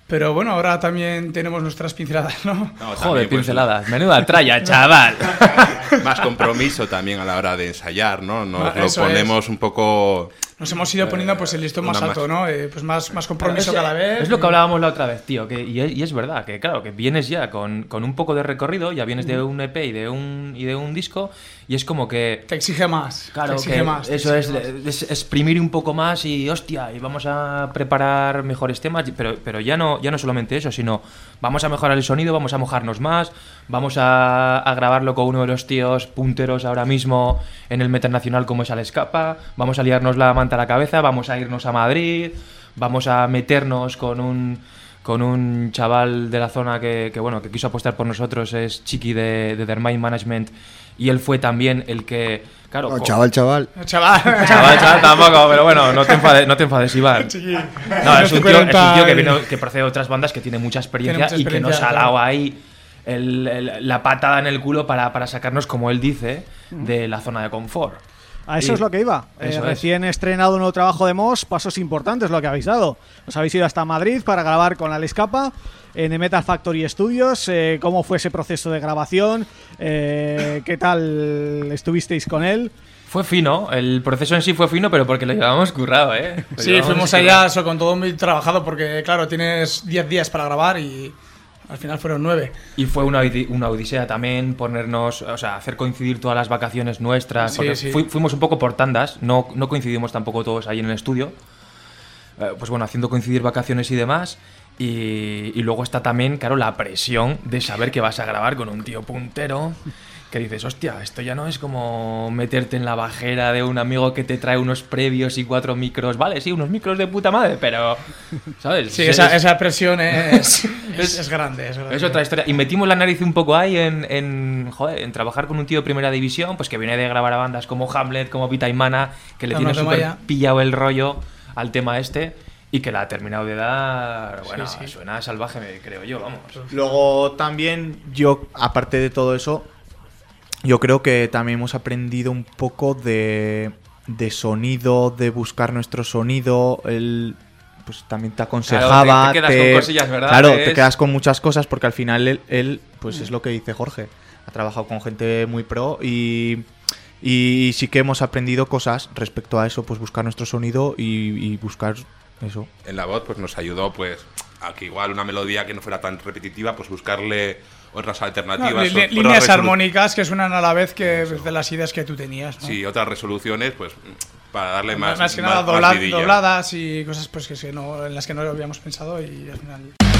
Pero bueno, ahora también tenemos nuestras pinceladas, ¿no? no Joder, también, pinceladas. Pues, Menuda tralla, chaval. Más compromiso también a la hora de ensayar, ¿no? Nos lo ponemos es. un poco... Nos hemos ido poniendo pues el listón más alto, más... ¿no? Eh, pues más, más compromiso es, cada vez. Es lo que hablábamos la otra vez, tío. Que, y, y es verdad, que claro, que vienes ya con, con, un poco de recorrido, ya vienes de un EP y de un, y de un disco, y es como que... Te exige más. Claro, te exige más. Eso te es, es, exprimir un poco más y, hostia, y vamos a preparar mejores temas, pero, pero ya, no, ya no solamente eso, sino vamos a mejorar el sonido, vamos a mojarnos más, vamos a, a grabarlo con uno de los tíos punteros ahora mismo en el Metal Nacional como es Al Escapa, vamos a liarnos la manta a la cabeza, vamos a irnos a Madrid, vamos a meternos con un con un chaval de la zona que, que bueno que quiso apostar por nosotros, es Chiqui de, de Dermain Management y él fue también el que claro oh, chaval chaval. Chaval. Chaval chaval tampoco pero bueno no te enfades no te enfades Iván. No, es, un tío, es un tío que viene que procede de otras bandas que tiene mucha experiencia, mucha experiencia y que nos ha dado ahí el, el, la patada en el culo para, para sacarnos como él dice de la zona de confort a eso y es lo que iba. Eh, recién es. estrenado un nuevo trabajo de Moss, pasos importantes lo que habéis dado. Os habéis ido hasta Madrid para grabar con la Escapa en The Metal Factory Studios. Eh, ¿Cómo fue ese proceso de grabación? Eh, ¿Qué tal estuvisteis con él? Fue fino, el proceso en sí fue fino, pero porque lo llevábamos currado, ¿eh? Lo sí, fuimos allá eso, con todo muy trabajado porque, claro, tienes 10 días para grabar y al final fueron nueve. Y fue una, una odisea también ponernos, o sea, hacer coincidir todas las vacaciones nuestras. Sí, sí. Fu fuimos un poco por tandas, no, no coincidimos tampoco todos ahí en el estudio. eh, pues bueno, haciendo coincidir vacaciones y demás. Y, y luego está también, claro, la presión de saber que vas a grabar con un tío puntero que dices, hostia, esto ya no es como meterte en la bajera de un amigo que te trae unos previos y cuatro micros. Vale, sí, unos micros de puta madre, pero. ¿Sabes? Sí, esa, esa presión es, es, es, grande, es, grande, Es otra historia. Y metimos la nariz un poco ahí en, en, joder, en trabajar con un tío de primera división, pues que viene de grabar a bandas como Hamlet, como Vita y Mana, que le no, tiene no súper pillado el rollo al tema este y que la ha terminado de dar. Bueno, sí, sí. suena salvaje, creo yo, vamos. Luego también, yo, aparte de todo eso, yo creo que también hemos aprendido un poco de, de sonido, de buscar nuestro sonido. El, pues también te aconsejaba. Claro, te, te quedas te, con cosillas, ¿verdad? Claro, es... te quedas con muchas cosas porque al final él, él pues mm. es lo que dice Jorge. Ha trabajado con gente muy pro y, y sí que hemos aprendido cosas respecto a eso, pues buscar nuestro sonido y, y buscar eso. En la voz pues nos ayudó pues a que igual una melodía que no fuera tan repetitiva, pues buscarle otras alternativas. No, líneas armónicas que suenan a la vez que de las ideas que tú tenías. ¿no? Sí, otras resoluciones, pues para darle más. Más que nada más, dobla, más dobladas y cosas pues que no, en las que no habíamos pensado y al final.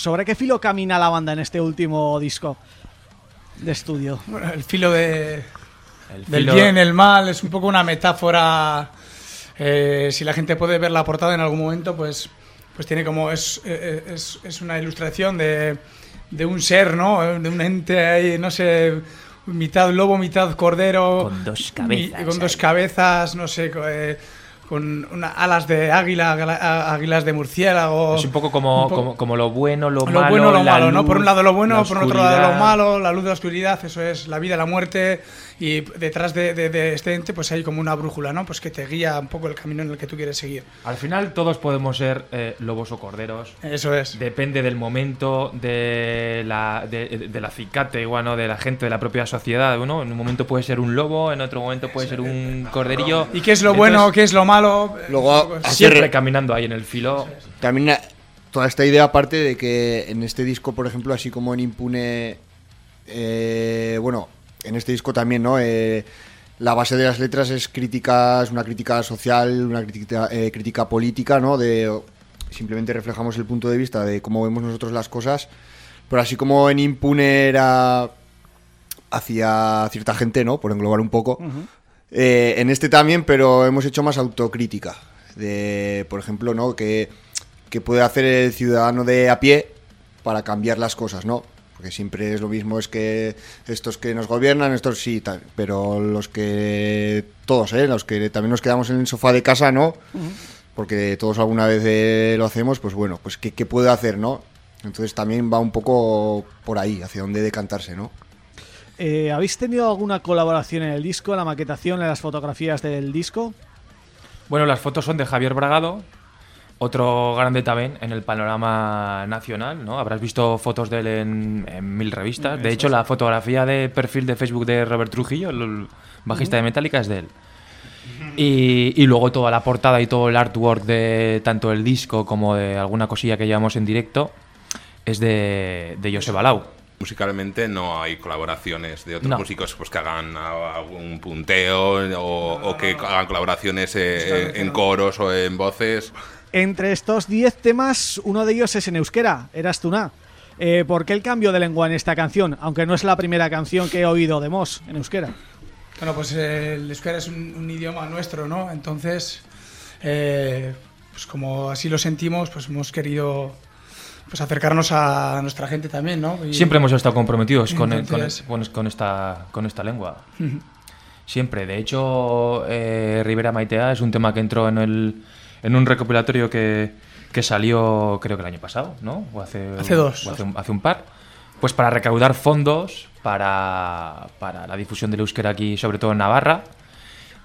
¿Sobre qué filo camina la banda en este último disco de estudio? Bueno, el filo de el del filo... bien, el mal, es un poco una metáfora. Eh, si la gente puede ver la portada en algún momento, pues, pues tiene como. Es, es, es una ilustración de, de, un ser, ¿no? De un ente ahí, no sé. Mitad lobo, mitad cordero. Con dos cabezas. con dos cabezas, no sé. Eh, con una, alas de águila, águilas de murciélago. Es un poco como, un poco, como, como, lo bueno, lo, lo malo. Lo bueno, lo malo, luz, ¿no? Por un lado lo bueno, por otro lado lo malo, la luz de la oscuridad, eso es la vida, la muerte. Y detrás de, de, de, este ente, pues hay como una brújula, ¿no? Pues que te guía un poco el camino en el que tú quieres seguir. Al final, todos podemos ser eh, lobos o corderos. Eso es. Depende del momento, de la, de, de la cicate, igual, ¿no? De la gente, de la propia sociedad, ¿no? En un momento puede ser un lobo, en otro momento puede ser un corderillo. ¿Y qué es lo Entonces, bueno, qué es lo malo? Luego, siempre caminando ahí en el filo. También toda esta idea aparte de que en este disco, por ejemplo, así como en Impune, eh, bueno, en este disco también, ¿no? Eh, la base de las letras es crítica, es una crítica social, una crítica, eh, crítica política, ¿no? De simplemente reflejamos el punto de vista de cómo vemos nosotros las cosas, pero así como en Impune era hacia cierta gente, ¿no? Por englobar un poco. Uh -huh. Eh, en este también, pero hemos hecho más autocrítica. De, por ejemplo, ¿no? Que, que puede hacer el ciudadano de a pie para cambiar las cosas, ¿no? porque siempre es lo mismo, es que estos que nos gobiernan, estos sí, tal, pero los que todos, ¿eh? los que también nos quedamos en el sofá de casa, ¿no? Uh -huh. Porque todos alguna vez eh, lo hacemos, pues bueno, pues ¿qué, ¿qué puede hacer, no? Entonces también va un poco por ahí, hacia dónde decantarse, ¿no? Eh, ¿Habéis tenido alguna colaboración en el disco, en la maquetación, en las fotografías del disco? Bueno, las fotos son de Javier Bragado, otro grande también en el panorama nacional, ¿no? Habrás visto fotos de él en, en mil revistas. De hecho, la fotografía de perfil de Facebook de Robert Trujillo, el bajista de Metallica, es de él. Y, y, luego toda la portada y todo el artwork de tanto el disco como de alguna cosilla que llevamos en directo es de, de José Balau. Musicalmente no hay colaboraciones de otros no. músicos pues, que hagan algún punteo o, o que hagan colaboraciones eh, en coros o en voces. Entre estos 10 temas, uno de ellos es en euskera, Eras Tuna. Eh, ¿Por qué el cambio de lengua en esta canción? Aunque no es la primera canción que he oído de Moss en euskera. Bueno, pues eh, el euskera es un, un, idioma nuestro, ¿no? Entonces, eh, pues como así lo sentimos, pues hemos querido pues acercarnos a nuestra gente también, ¿no? Siempre hemos estado comprometidos con, con, esta, con esta lengua. Siempre. De hecho, eh, Rivera Maitea es un tema que entró en, el, en un recopilatorio que, que salió creo que el año pasado, ¿no? O hace, hace dos. hace, un, hace un par. Pues para recaudar fondos para, para la difusión del euskera aquí, sobre todo en Navarra.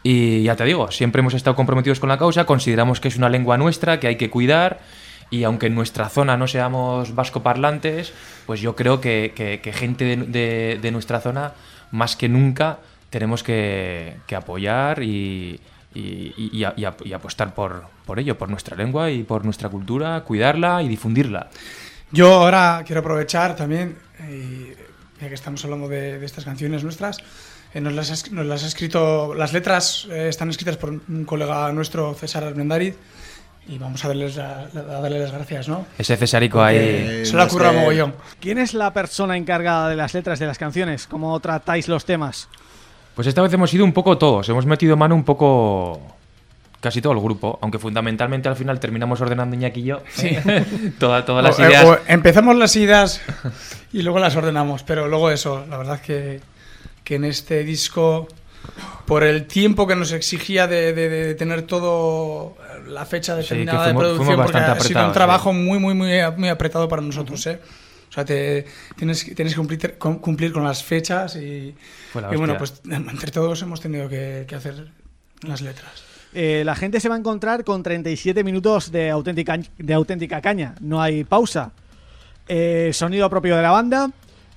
Y ya te digo, siempre hemos estado comprometidos con la causa, consideramos que es una lengua nuestra, que hay que cuidar, y aunque en nuestra zona no seamos vascoparlantes, pues yo creo que, gente de, nuestra zona, más que nunca, tenemos que, apoyar y, apostar por, ello, por nuestra lengua y por nuestra cultura, cuidarla y difundirla. Yo ahora quiero aprovechar también, eh, ya que estamos hablando de, estas canciones nuestras, eh, nos, las nos, las ha, escrito, las letras eh, están escritas por un colega nuestro, César Armendariz, y vamos a darles, a, a darle las gracias, ¿no? Ese Cesarico ahí... Se lo ha currado mogollón. ¿Quién es la persona encargada de las letras de las canciones? ¿Cómo tratáis los temas? Pues esta vez hemos ido un poco todos, hemos metido mano un poco casi todo el grupo, aunque fundamentalmente al final terminamos ordenando Iñaki y yo sí. todas las ideas. empezamos las ideas y luego las ordenamos, pero luego eso, la verdad que que en este disco, por el tiempo que nos exigía de, tener todo la fecha determinada de producción, porque ha sido un trabajo muy, muy, muy, muy apretado para nosotros, ¿eh? O sea, te, tienes, tienes que cumplir con, cumplir con las fechas y, bueno, pues entre todos hemos tenido que, hacer las letras. Eh, la gente se va a encontrar con 37 minutos de auténtica, de auténtica caña, no hay pausa. Eh, sonido propio de la banda,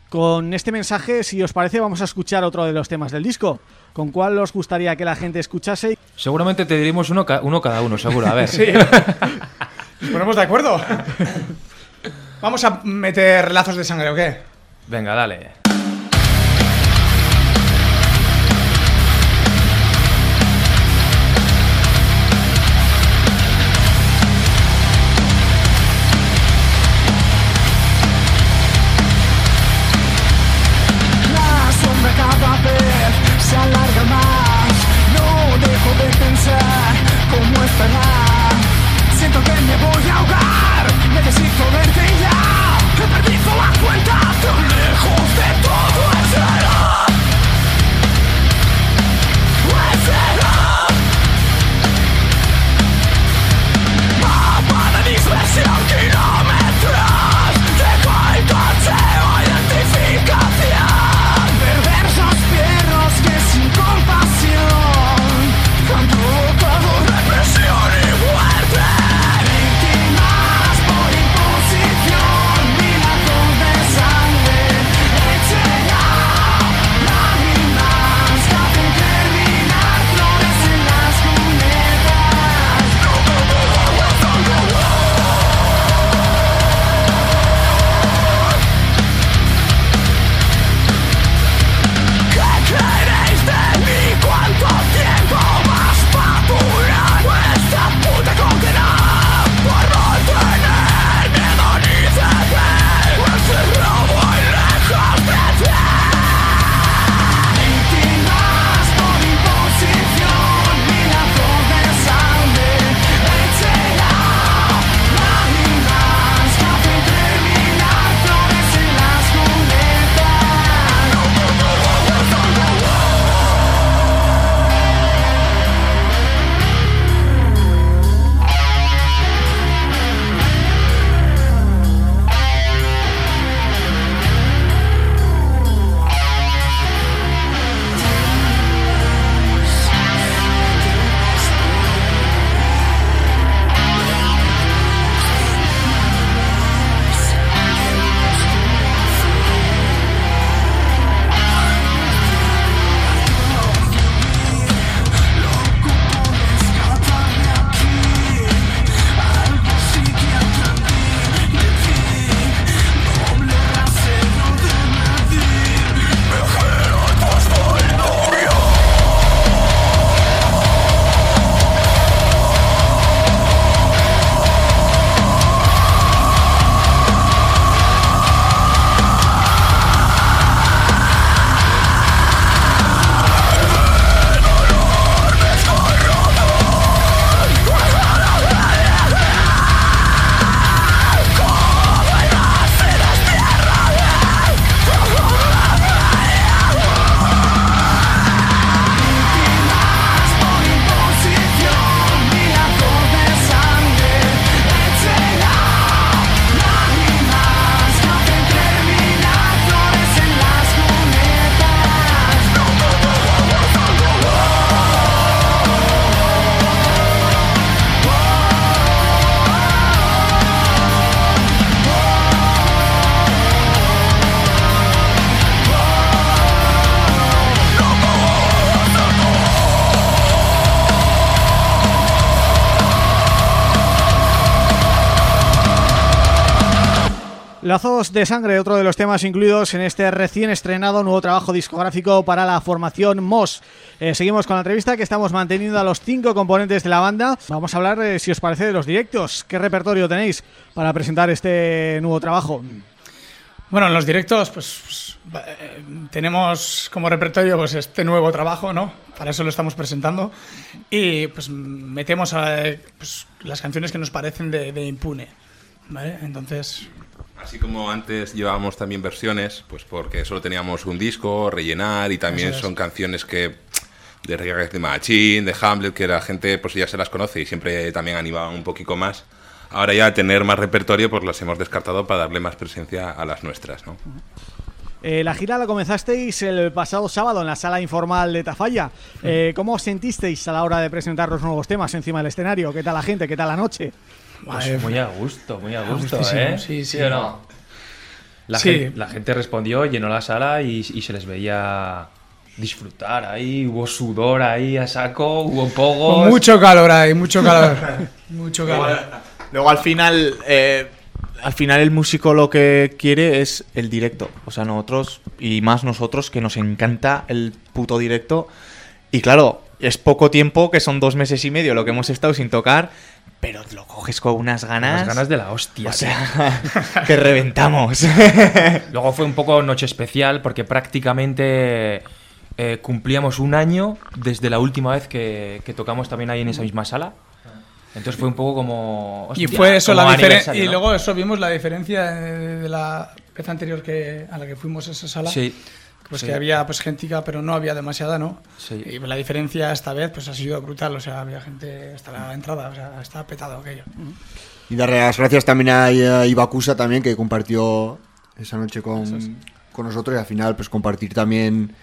con este mensaje, si os parece, vamos a escuchar otro de los temas del disco. ¿Con cuál os gustaría que la gente escuchase? Seguramente te diríamos uno, uno cada uno, seguro. A ver. sí. ¿Nos ponemos de acuerdo? ¿Vamos a meter lazos de sangre o qué? Venga, dale. De Sangre, otro de los temas incluidos en este recién estrenado nuevo trabajo discográfico para la formación MOS. Eh, seguimos con la entrevista que estamos manteniendo a los cinco componentes de la banda. Vamos a hablar, eh, si os parece, de los directos. ¿Qué repertorio tenéis para presentar este nuevo trabajo? Bueno, en los directos, pues, pues eh, tenemos como repertorio pues este nuevo trabajo, ¿no? Para eso lo estamos presentando. Y pues metemos a, pues, las canciones que nos parecen de, de Impune. ¿Vale? Entonces, Así como antes llevábamos también versiones, pues porque solo teníamos un disco, rellenar, y también son canciones que de Reggae de Machine, de Hamlet, que la gente pues ya se las conoce y siempre también animaban un poquito más. Ahora ya tener más repertorio, pues las hemos descartado para darle más presencia a las nuestras, ¿no? Eh, la gira la comenzasteis el pasado sábado en la sala informal de Tafalla. Eh, ¿Cómo os sentisteis a la hora de presentar los nuevos temas encima del escenario? ¿Qué tal la gente? ¿Qué tal la noche? Pues muy a gusto, muy a gusto, ¿eh? sí, sí. o no? La, Sí. Gente, la gente respondió, llenó la sala y, y se les veía disfrutar ahí, hubo sudor ahí a saco, hubo pogos... mucho calor ahí, mucho calor. mucho calor. Luego al final, eh, al final el músico lo que quiere es el directo. O sea, nosotros, y más nosotros, que nos encanta el puto directo. Y claro, es poco tiempo, que son dos meses y medio lo que hemos estado sin tocar, pero lo coges con unas ganas... Unas ganas de la hostia. O sea, que reventamos. Luego fue un poco noche especial porque prácticamente eh, cumplíamos un año desde la última vez que, que tocamos también ahí en esa misma sala. Entonces fue un poco como... Y fue eso la diferencia. Y ¿no? luego eso vimos la diferencia de, de la vez anterior que a la que fuimos a esa sala. Sí. Pues Sí. que había pues gentica, pero no había demasiada, ¿no? Sí. Y la diferencia esta vez pues ha sido brutal. O sea, había gente hasta la entrada, o sea, está petado aquello. Y dar las gracias también a, a Ibakusa también, que compartió esa noche con, con nosotros y al final pues compartir también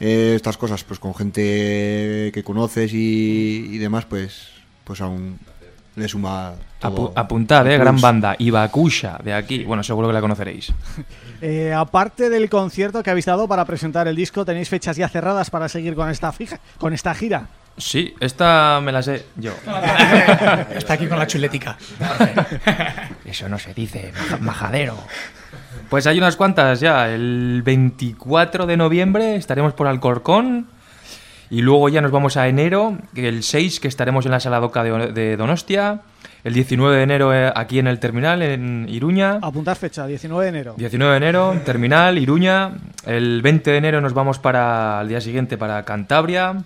eh, estas cosas pues con gente que conoces y, y demás, pues pues aún le suma todo. Apu- apuntad, eh, gran banda, Ibakusha, de aquí. Bueno, seguro que la conoceréis. Eh, aparte del concierto que habéis dado para presentar el disco, ¿tenéis fechas ya cerradas para seguir con esta fija, con esta gira? Sí, esta me la sé yo. Está aquí con la chuletica. Eso no se dice, maja- majadero. Pues hay unas cuantas ya. El 24 de noviembre estaremos por Alcorcón. Y luego ya nos vamos a enero, el 6 que estaremos en la Sala Doca de, de Donostia. El 19 de enero eh, aquí en el terminal, en Iruña. Apuntar fecha, 19 de enero. 19 de enero, terminal, Iruña. El 20 de enero nos vamos para el día siguiente para Cantabria.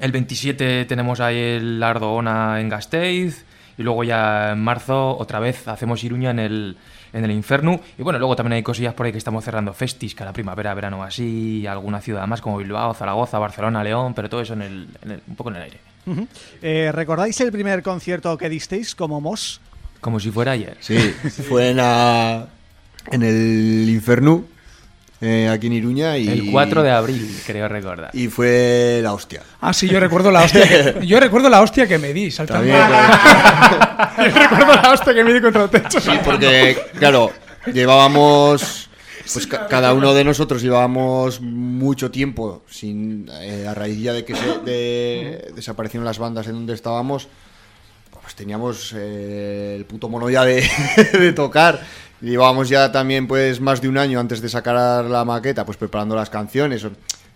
El 27 tenemos ahí el Ardoona en Gasteiz. Y luego ya en marzo otra vez hacemos Iruña en el, en el Inferno. Y bueno, luego también hay cosillas por ahí que estamos cerrando festis, cada primavera, verano así, alguna ciudad más como Bilbao, Zaragoza, Barcelona, León, pero todo eso en el, en el- un poco en el aire. Eh, ¿Recordáis el primer concierto que disteis como Mos? Como si fuera ayer. Sí, fue en, la- en el Inferno, eh, aquí en Iruña. Y, El 4 de abril, creo recordar. Y fue la hostia. Ah, sí, yo recuerdo la hostia que, yo recuerdo la hostia que me di saltando. También, yo recuerdo la hostia que me di contra el techo. Sí, porque, claro, llevábamos. Pues ca- cada uno de nosotros llevábamos mucho tiempo sin eh, a raíz ya de que se, de- desaparecieron las bandas en donde estábamos teníamos eh, el puto mono ya de, de tocar. Llevábamos ya también pues más de un año antes de sacar la maqueta pues preparando las canciones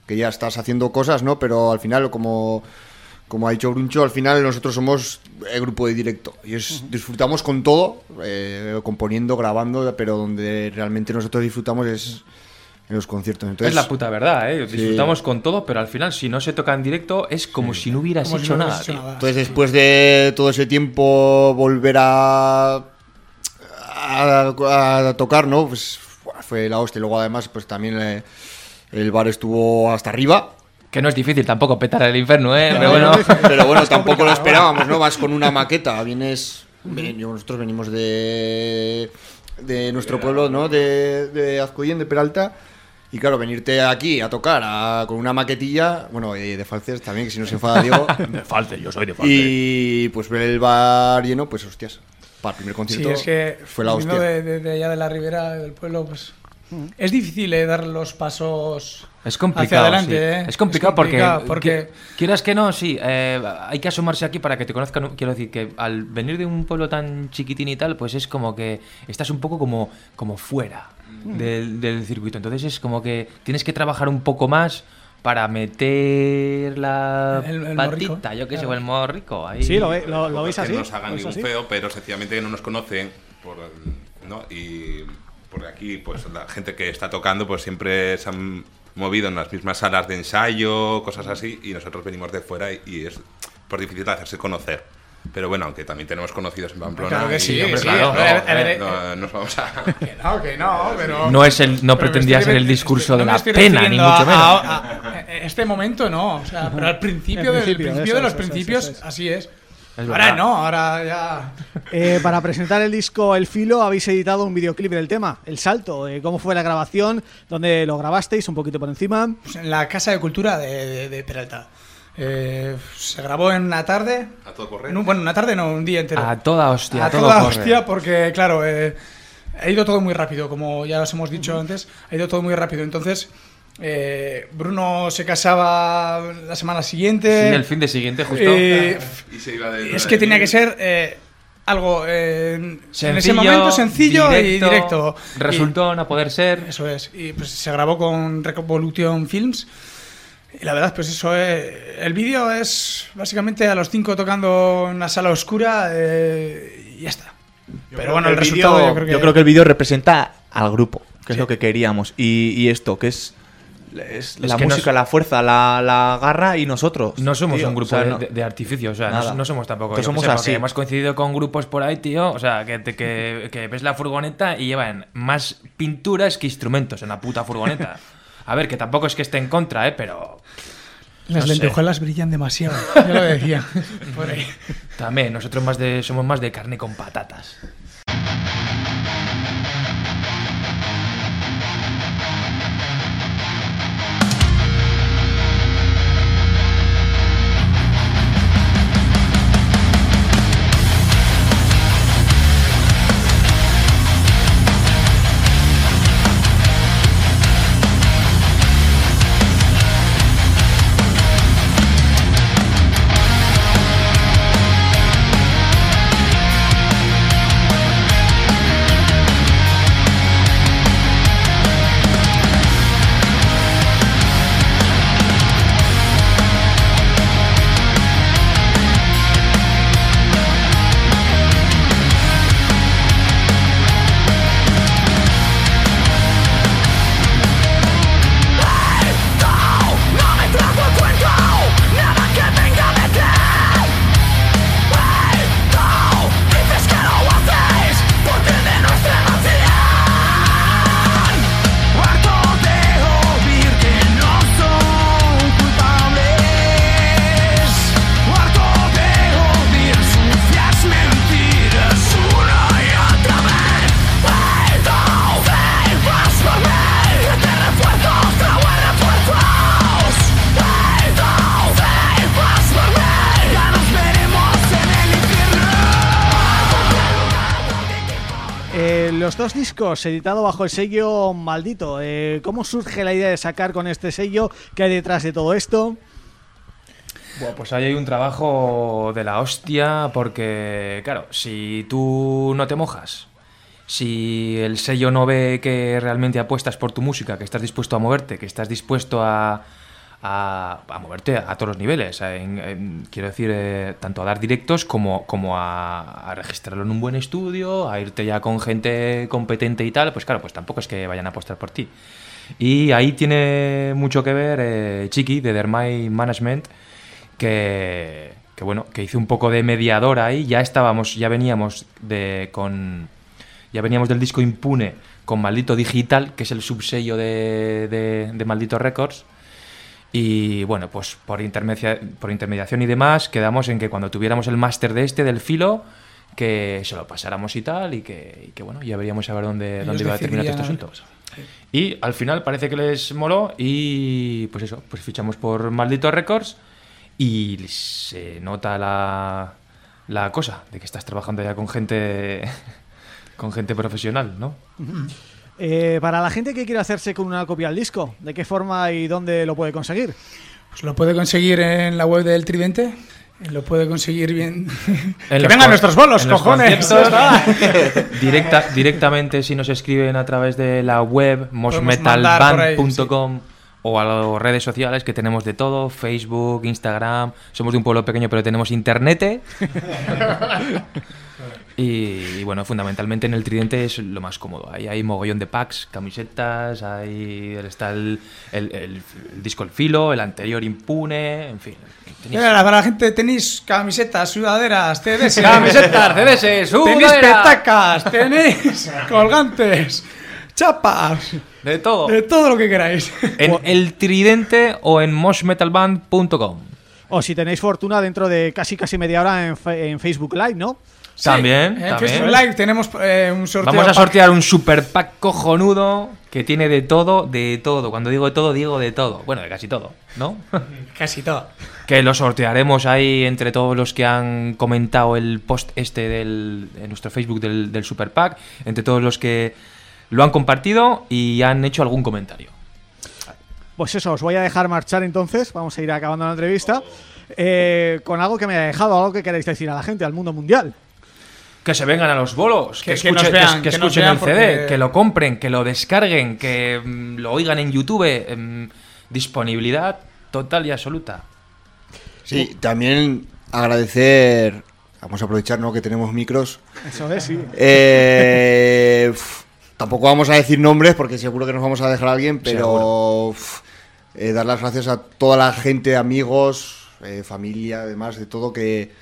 que ya estás haciendo cosas no pero al final como como ha dicho Bruncho, al final nosotros somos el grupo de directo. Y es- disfrutamos con todo, eh, componiendo, grabando, pero donde realmente nosotros disfrutamos es en los conciertos. Entonces, es la puta verdad, ¿eh? Sí. Disfrutamos con todo, pero al final, si no se toca en directo, es como si no hubieras Como si hecho no nada. hecho. Entonces después de todo ese tiempo volver a, a, a tocar, ¿no? Pues fue la hostia. Luego además pues también eh, el bar estuvo hasta arriba. Que no es difícil tampoco petar el infierno, ¿eh? Pero bueno. Pero bueno, tampoco lo esperábamos, ¿no? Vas con una maqueta, vienes... ven- nosotros venimos de, de nuestro pueblo, ¿no? De, de Azcoyen, de Peralta. Y claro, venirte aquí a tocar a- con una maquetilla, bueno, y de falces también, que si no se enfada Diego. De Falce, yo soy de Falce. Y pues ver el bar lleno, pues hostias. Para el primer Sí, concierto es que fue la hostia. de, de- de allá de la ribera del pueblo, pues es difícil eh, dar los pasos Es complicado, adelante. sí. ¿eh? Es complicado porque, complicado porque qui- quieras que no, sí, eh, hay que asomarse aquí para que te conozcan. Quiero decir que al venir de un pueblo tan chiquitín y tal, pues es como que estás un poco como, como fuera. Del, del circuito. Entonces es como que tienes que trabajar un poco más para meter la El- el patita, morrico, yo qué sé, claro. o el morrico ahí. Sí, lo, ve- lo, lo veis así. Que no nos hagan ¿Lo veis ningún así? feo, pero sencillamente que no nos conocen. Por, ¿no? Y por aquí, pues la gente que está tocando, pues siempre se han movido en las mismas salas de ensayo, cosas así, y nosotros venimos de fuera y, y es por difícil hacerse conocer. Pero bueno, aunque también tenemos conocidos en Pamplona. Claro que y- sí, hombre, sí, claro, no, eh, eh, no nos vamos a. Que no, que no, pero. No es el- no pretendía ser el discurso de la pena, ni mucho menos. a- a- a este momento no, o sea, pero al principio, del principio, principio eso, de los eso, principios, eso, eso. así es. Es ahora no, ahora ya. Eh, para presentar el disco El Filo habéis editado un videoclip del tema, El Salto. Eh, ¿Cómo fue la grabación? ¿Dónde lo grabasteis? Un poquito por encima. Pues en la Casa de Cultura de, de- de Peralta. Eh, se grabó en una tarde. A todo correr. un- bueno, una tarde no, un día entero. A toda hostia, a todo toda hostia, porque claro, eh, ha ido todo muy rápido, como ya os hemos dicho antes, ha ido todo muy rápido. Entonces, eh, Bruno se casaba la semana siguiente. Sí, el fin de siguiente, justo. Eh, Y se iba de- es que tenía que ser eh, algo eh, en ese Sencillo, momento sencillo y directo. Resultó no poder ser. Y- eso es. Y pues se grabó con Revolution Films. Y la verdad, pues eso, eh, el vídeo es básicamente a los cinco tocando en una sala oscura eh, y ya está. Pero bueno, el, resultado vídeo- yo creo que... el vídeo representa al grupo, que es Sí. lo que queríamos. Y, y esto, que es, es la que música, nos- la fuerza, la, la garra y nosotros. No somos tío. un grupo O sea, de, no- de- artificio, o sea, no, Nada. no somos tampoco. Que yo somos sé, así. Hemos coincidido con grupos por ahí, tío. O sea, que, te- que, que ves la furgoneta y llevan más pinturas que instrumentos en la puta furgoneta. A ver, que tampoco es que esté en contra, ¿eh? Pero Las no sé. lentejuelas brillan demasiado. Ya lo decía. Por ahí. también nosotros más de, somos más de carne con patatas. Dos discos editados bajo el sello Maldito. Eh, ¿Cómo surge la idea de sacar con este sello? ¿Qué hay detrás de todo esto? Bueno, pues ahí hay un trabajo de la hostia porque, claro, si tú no te mojas, si el sello no ve que realmente apuestas por tu música, que estás dispuesto a moverte, que estás dispuesto a, a, moverte a todos los niveles, quiero decir, eh, tanto a dar directos como, como a, a registrarlo en un buen estudio, a irte ya con gente competente y tal, pues claro, pues tampoco es que vayan a apostar por ti. Y ahí tiene mucho que ver eh, Chiqui de Dermay Management, que, bueno, que hice un poco de mediador ahí. Ya estábamos, ya veníamos de con ya veníamos del disco Impune con Maldito Digital, que es el subsello de, de, de Maldito Records. Y bueno, pues por, intermedia- por intermediación y demás, quedamos en que cuando tuviéramos el máster de este, del filo, que se lo pasáramos y tal, y que, y que, bueno, ya veríamos a ver dónde, dónde iba a terminar este decidirían asunto. Y al final parece que les moló y pues eso, pues fichamos por Maldito Records y se nota la, la cosa de que estás trabajando ya con gente con gente profesional, ¿no? Eh, para la gente que quiere hacerse con una copia del disco, ¿de qué forma y dónde lo puede conseguir? Pues lo puede conseguir en la web del Tridente. Lo puede conseguir bien. que vengan nuestros bolos, cojones. directa, directamente si nos escriben a través de la web mosmetalband.com o a las redes sociales que tenemos de todo, Facebook, Instagram, somos de un pueblo pequeño pero tenemos internet y, y bueno, fundamentalmente en el Tridente es lo más cómodo, ahí hay mogollón de packs, camisetas, ahí está el, el- el- el disco El Filo, el anterior Impune, en fin. tenéis- Mira, para la gente tenéis camisetas, sudaderas, CDs. Camisetas, CDs, Tenéis sudadera. petacas, tenéis colgantes, chapas. De todo. De todo lo que queráis. En el Tridente o en moshmetalband.com. O si tenéis fortuna dentro de casi casi media hora en, fe- en Facebook Live, ¿no? También, En también. Facebook Live tenemos eh, un sorteo. Vamos a pack. sortear un super pack cojonudo que tiene de todo, de todo. Cuando digo de todo, digo de todo. Bueno, de casi todo, ¿no? Casi todo. que lo sortearemos ahí entre todos los que han comentado el post este del, en nuestro Facebook del, del super pack, entre todos los que lo han compartido y han hecho algún comentario. Pues eso, os voy a dejar marchar entonces, vamos a ir acabando la entrevista, eh, con algo que me ha dejado, algo que queréis decir a la gente, al mundo mundial. Que se vengan a los bolos, que, Que- escuchen, nos que- vean, que que nos escuchen vean el CD, porque- que lo compren, que lo descarguen, que mm, lo oigan en YouTube. em, disponibilidad total y absoluta. Sí, también agradecer. Vamos a aprovechar, ¿no? Que tenemos micros. Eso es, sí. Eh, tampoco vamos a decir nombres porque seguro que nos vamos a dejar a alguien, pero uf, eh, dar las gracias a toda la gente, amigos, eh, familia, además de todo que,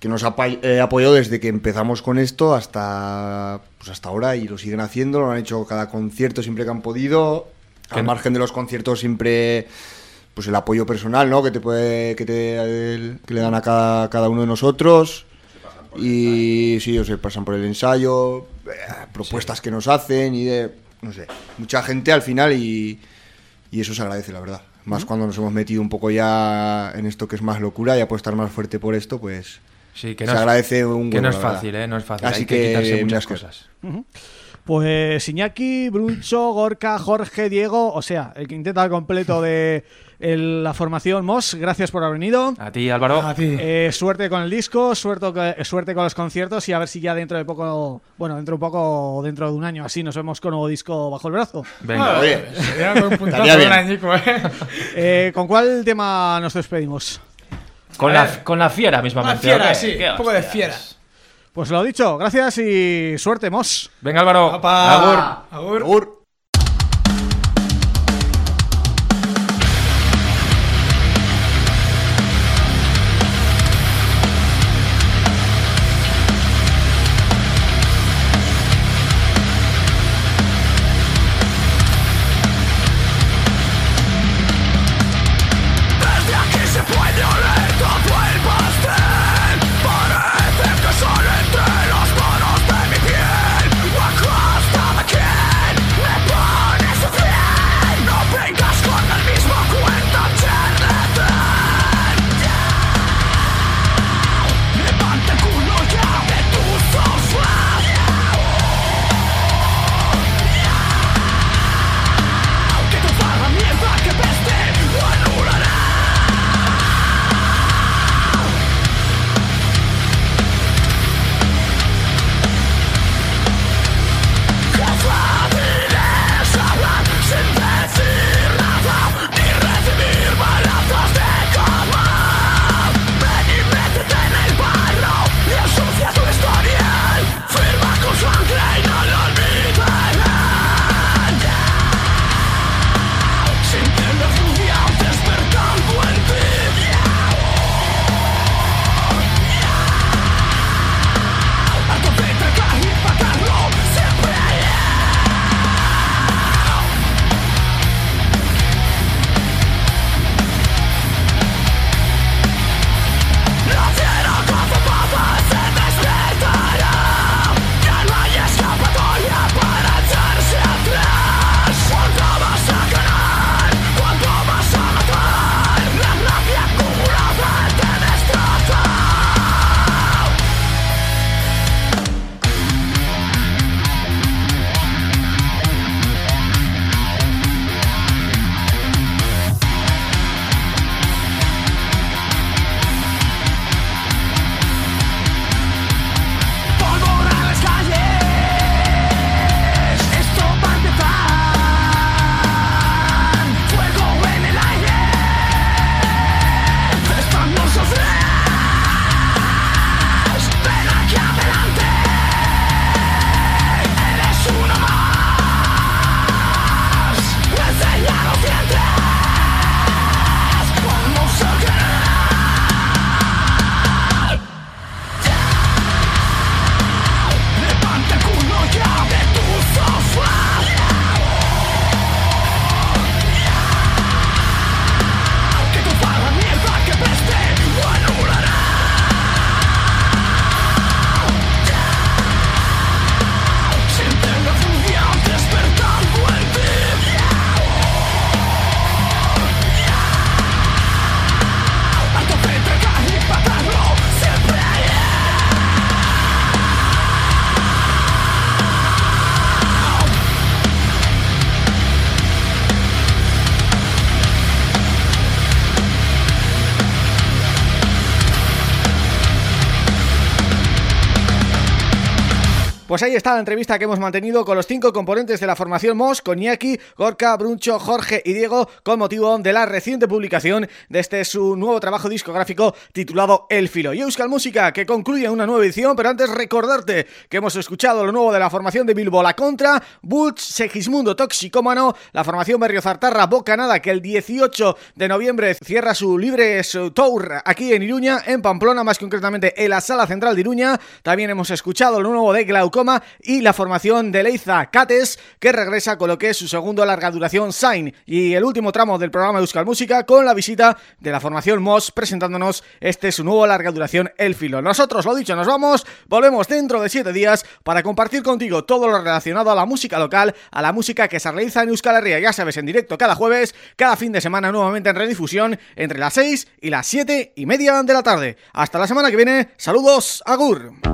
que nos ha eh, apoyado desde que empezamos con esto hasta pues hasta ahora y lo siguen haciendo, lo han hecho cada concierto siempre que han podido, al no- margen de los conciertos siempre pues el apoyo personal, ¿no? Que te puede que te que le dan a cada, cada uno de nosotros. Y sí, o se pasan por el ensayo, eh, propuestas que nos hacen y de, no sé, mucha gente al final y, y eso se agradece, la verdad. Más cuando nos hemos metido un poco ya en esto que es más locura y apostar más fuerte por esto, pues Sí, que se no es- agradece un que no es fácil, ¿eh? No es fácil, Así hay que quitarse muchas muchas cosas. Pues Iñaki, Bruncho, Gorka, Jorge, Diego, o sea, el que intenta al completo de el- la formación MOS, gracias por haber venido. A ti, Álvaro. A ti. Eh, suerte con el disco, suerte, suerte con los conciertos y a ver si ya dentro de poco, bueno, dentro de poco dentro de un año así nos vemos con nuevo disco bajo el brazo. Venga. Oye, Sería con un puntazo Estaría bien. un añico, ¿eh? Eh, ¿Con cuál tema nos despedimos? Con la, con la fiera mismamente. Una fiera, sí, ¿Qué un poco de fiera. Pues lo dicho, gracias y suerte, Mos. Venga, Álvaro. Agur. Agur. Agur. Pues ahí está la entrevista que hemos mantenido con los cinco componentes de la formación MOS, con Iñaki, Gorka, Bruncho, Jorge y Diego, con motivo de la reciente publicación de este su nuevo trabajo discográfico titulado El Filo. Y Euskal Música, que concluye una nueva edición, pero antes recordarte que hemos escuchado lo nuevo de la formación de Bilbo La Contra, Butch, Segismundo Toxicómano, la formación Berriozartarra Bocanada, que el 18 de noviembre cierra su libre tour aquí en Iruña, en Pamplona, más concretamente en la Sala Central de Iruña. También hemos escuchado lo nuevo de Glaucoma y la formación de Leiza Cates, que regresa con lo que es su segundo larga duración Sign. Y el último tramo del programa Euskal Música con la visita de la formación MOS presentándonos este su nuevo larga duración El Filo. Nosotros, lo dicho, nos vamos, volvemos dentro de siete días para compartir contigo todo lo relacionado a la música local, a la música que se realiza en Euskal Herria, ya sabes, en directo cada jueves, cada fin de semana nuevamente en redifusión entre las 6 y las 7 y media de la tarde. Hasta la semana que viene, saludos, agur.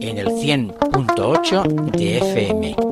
en el 100.8 de FM.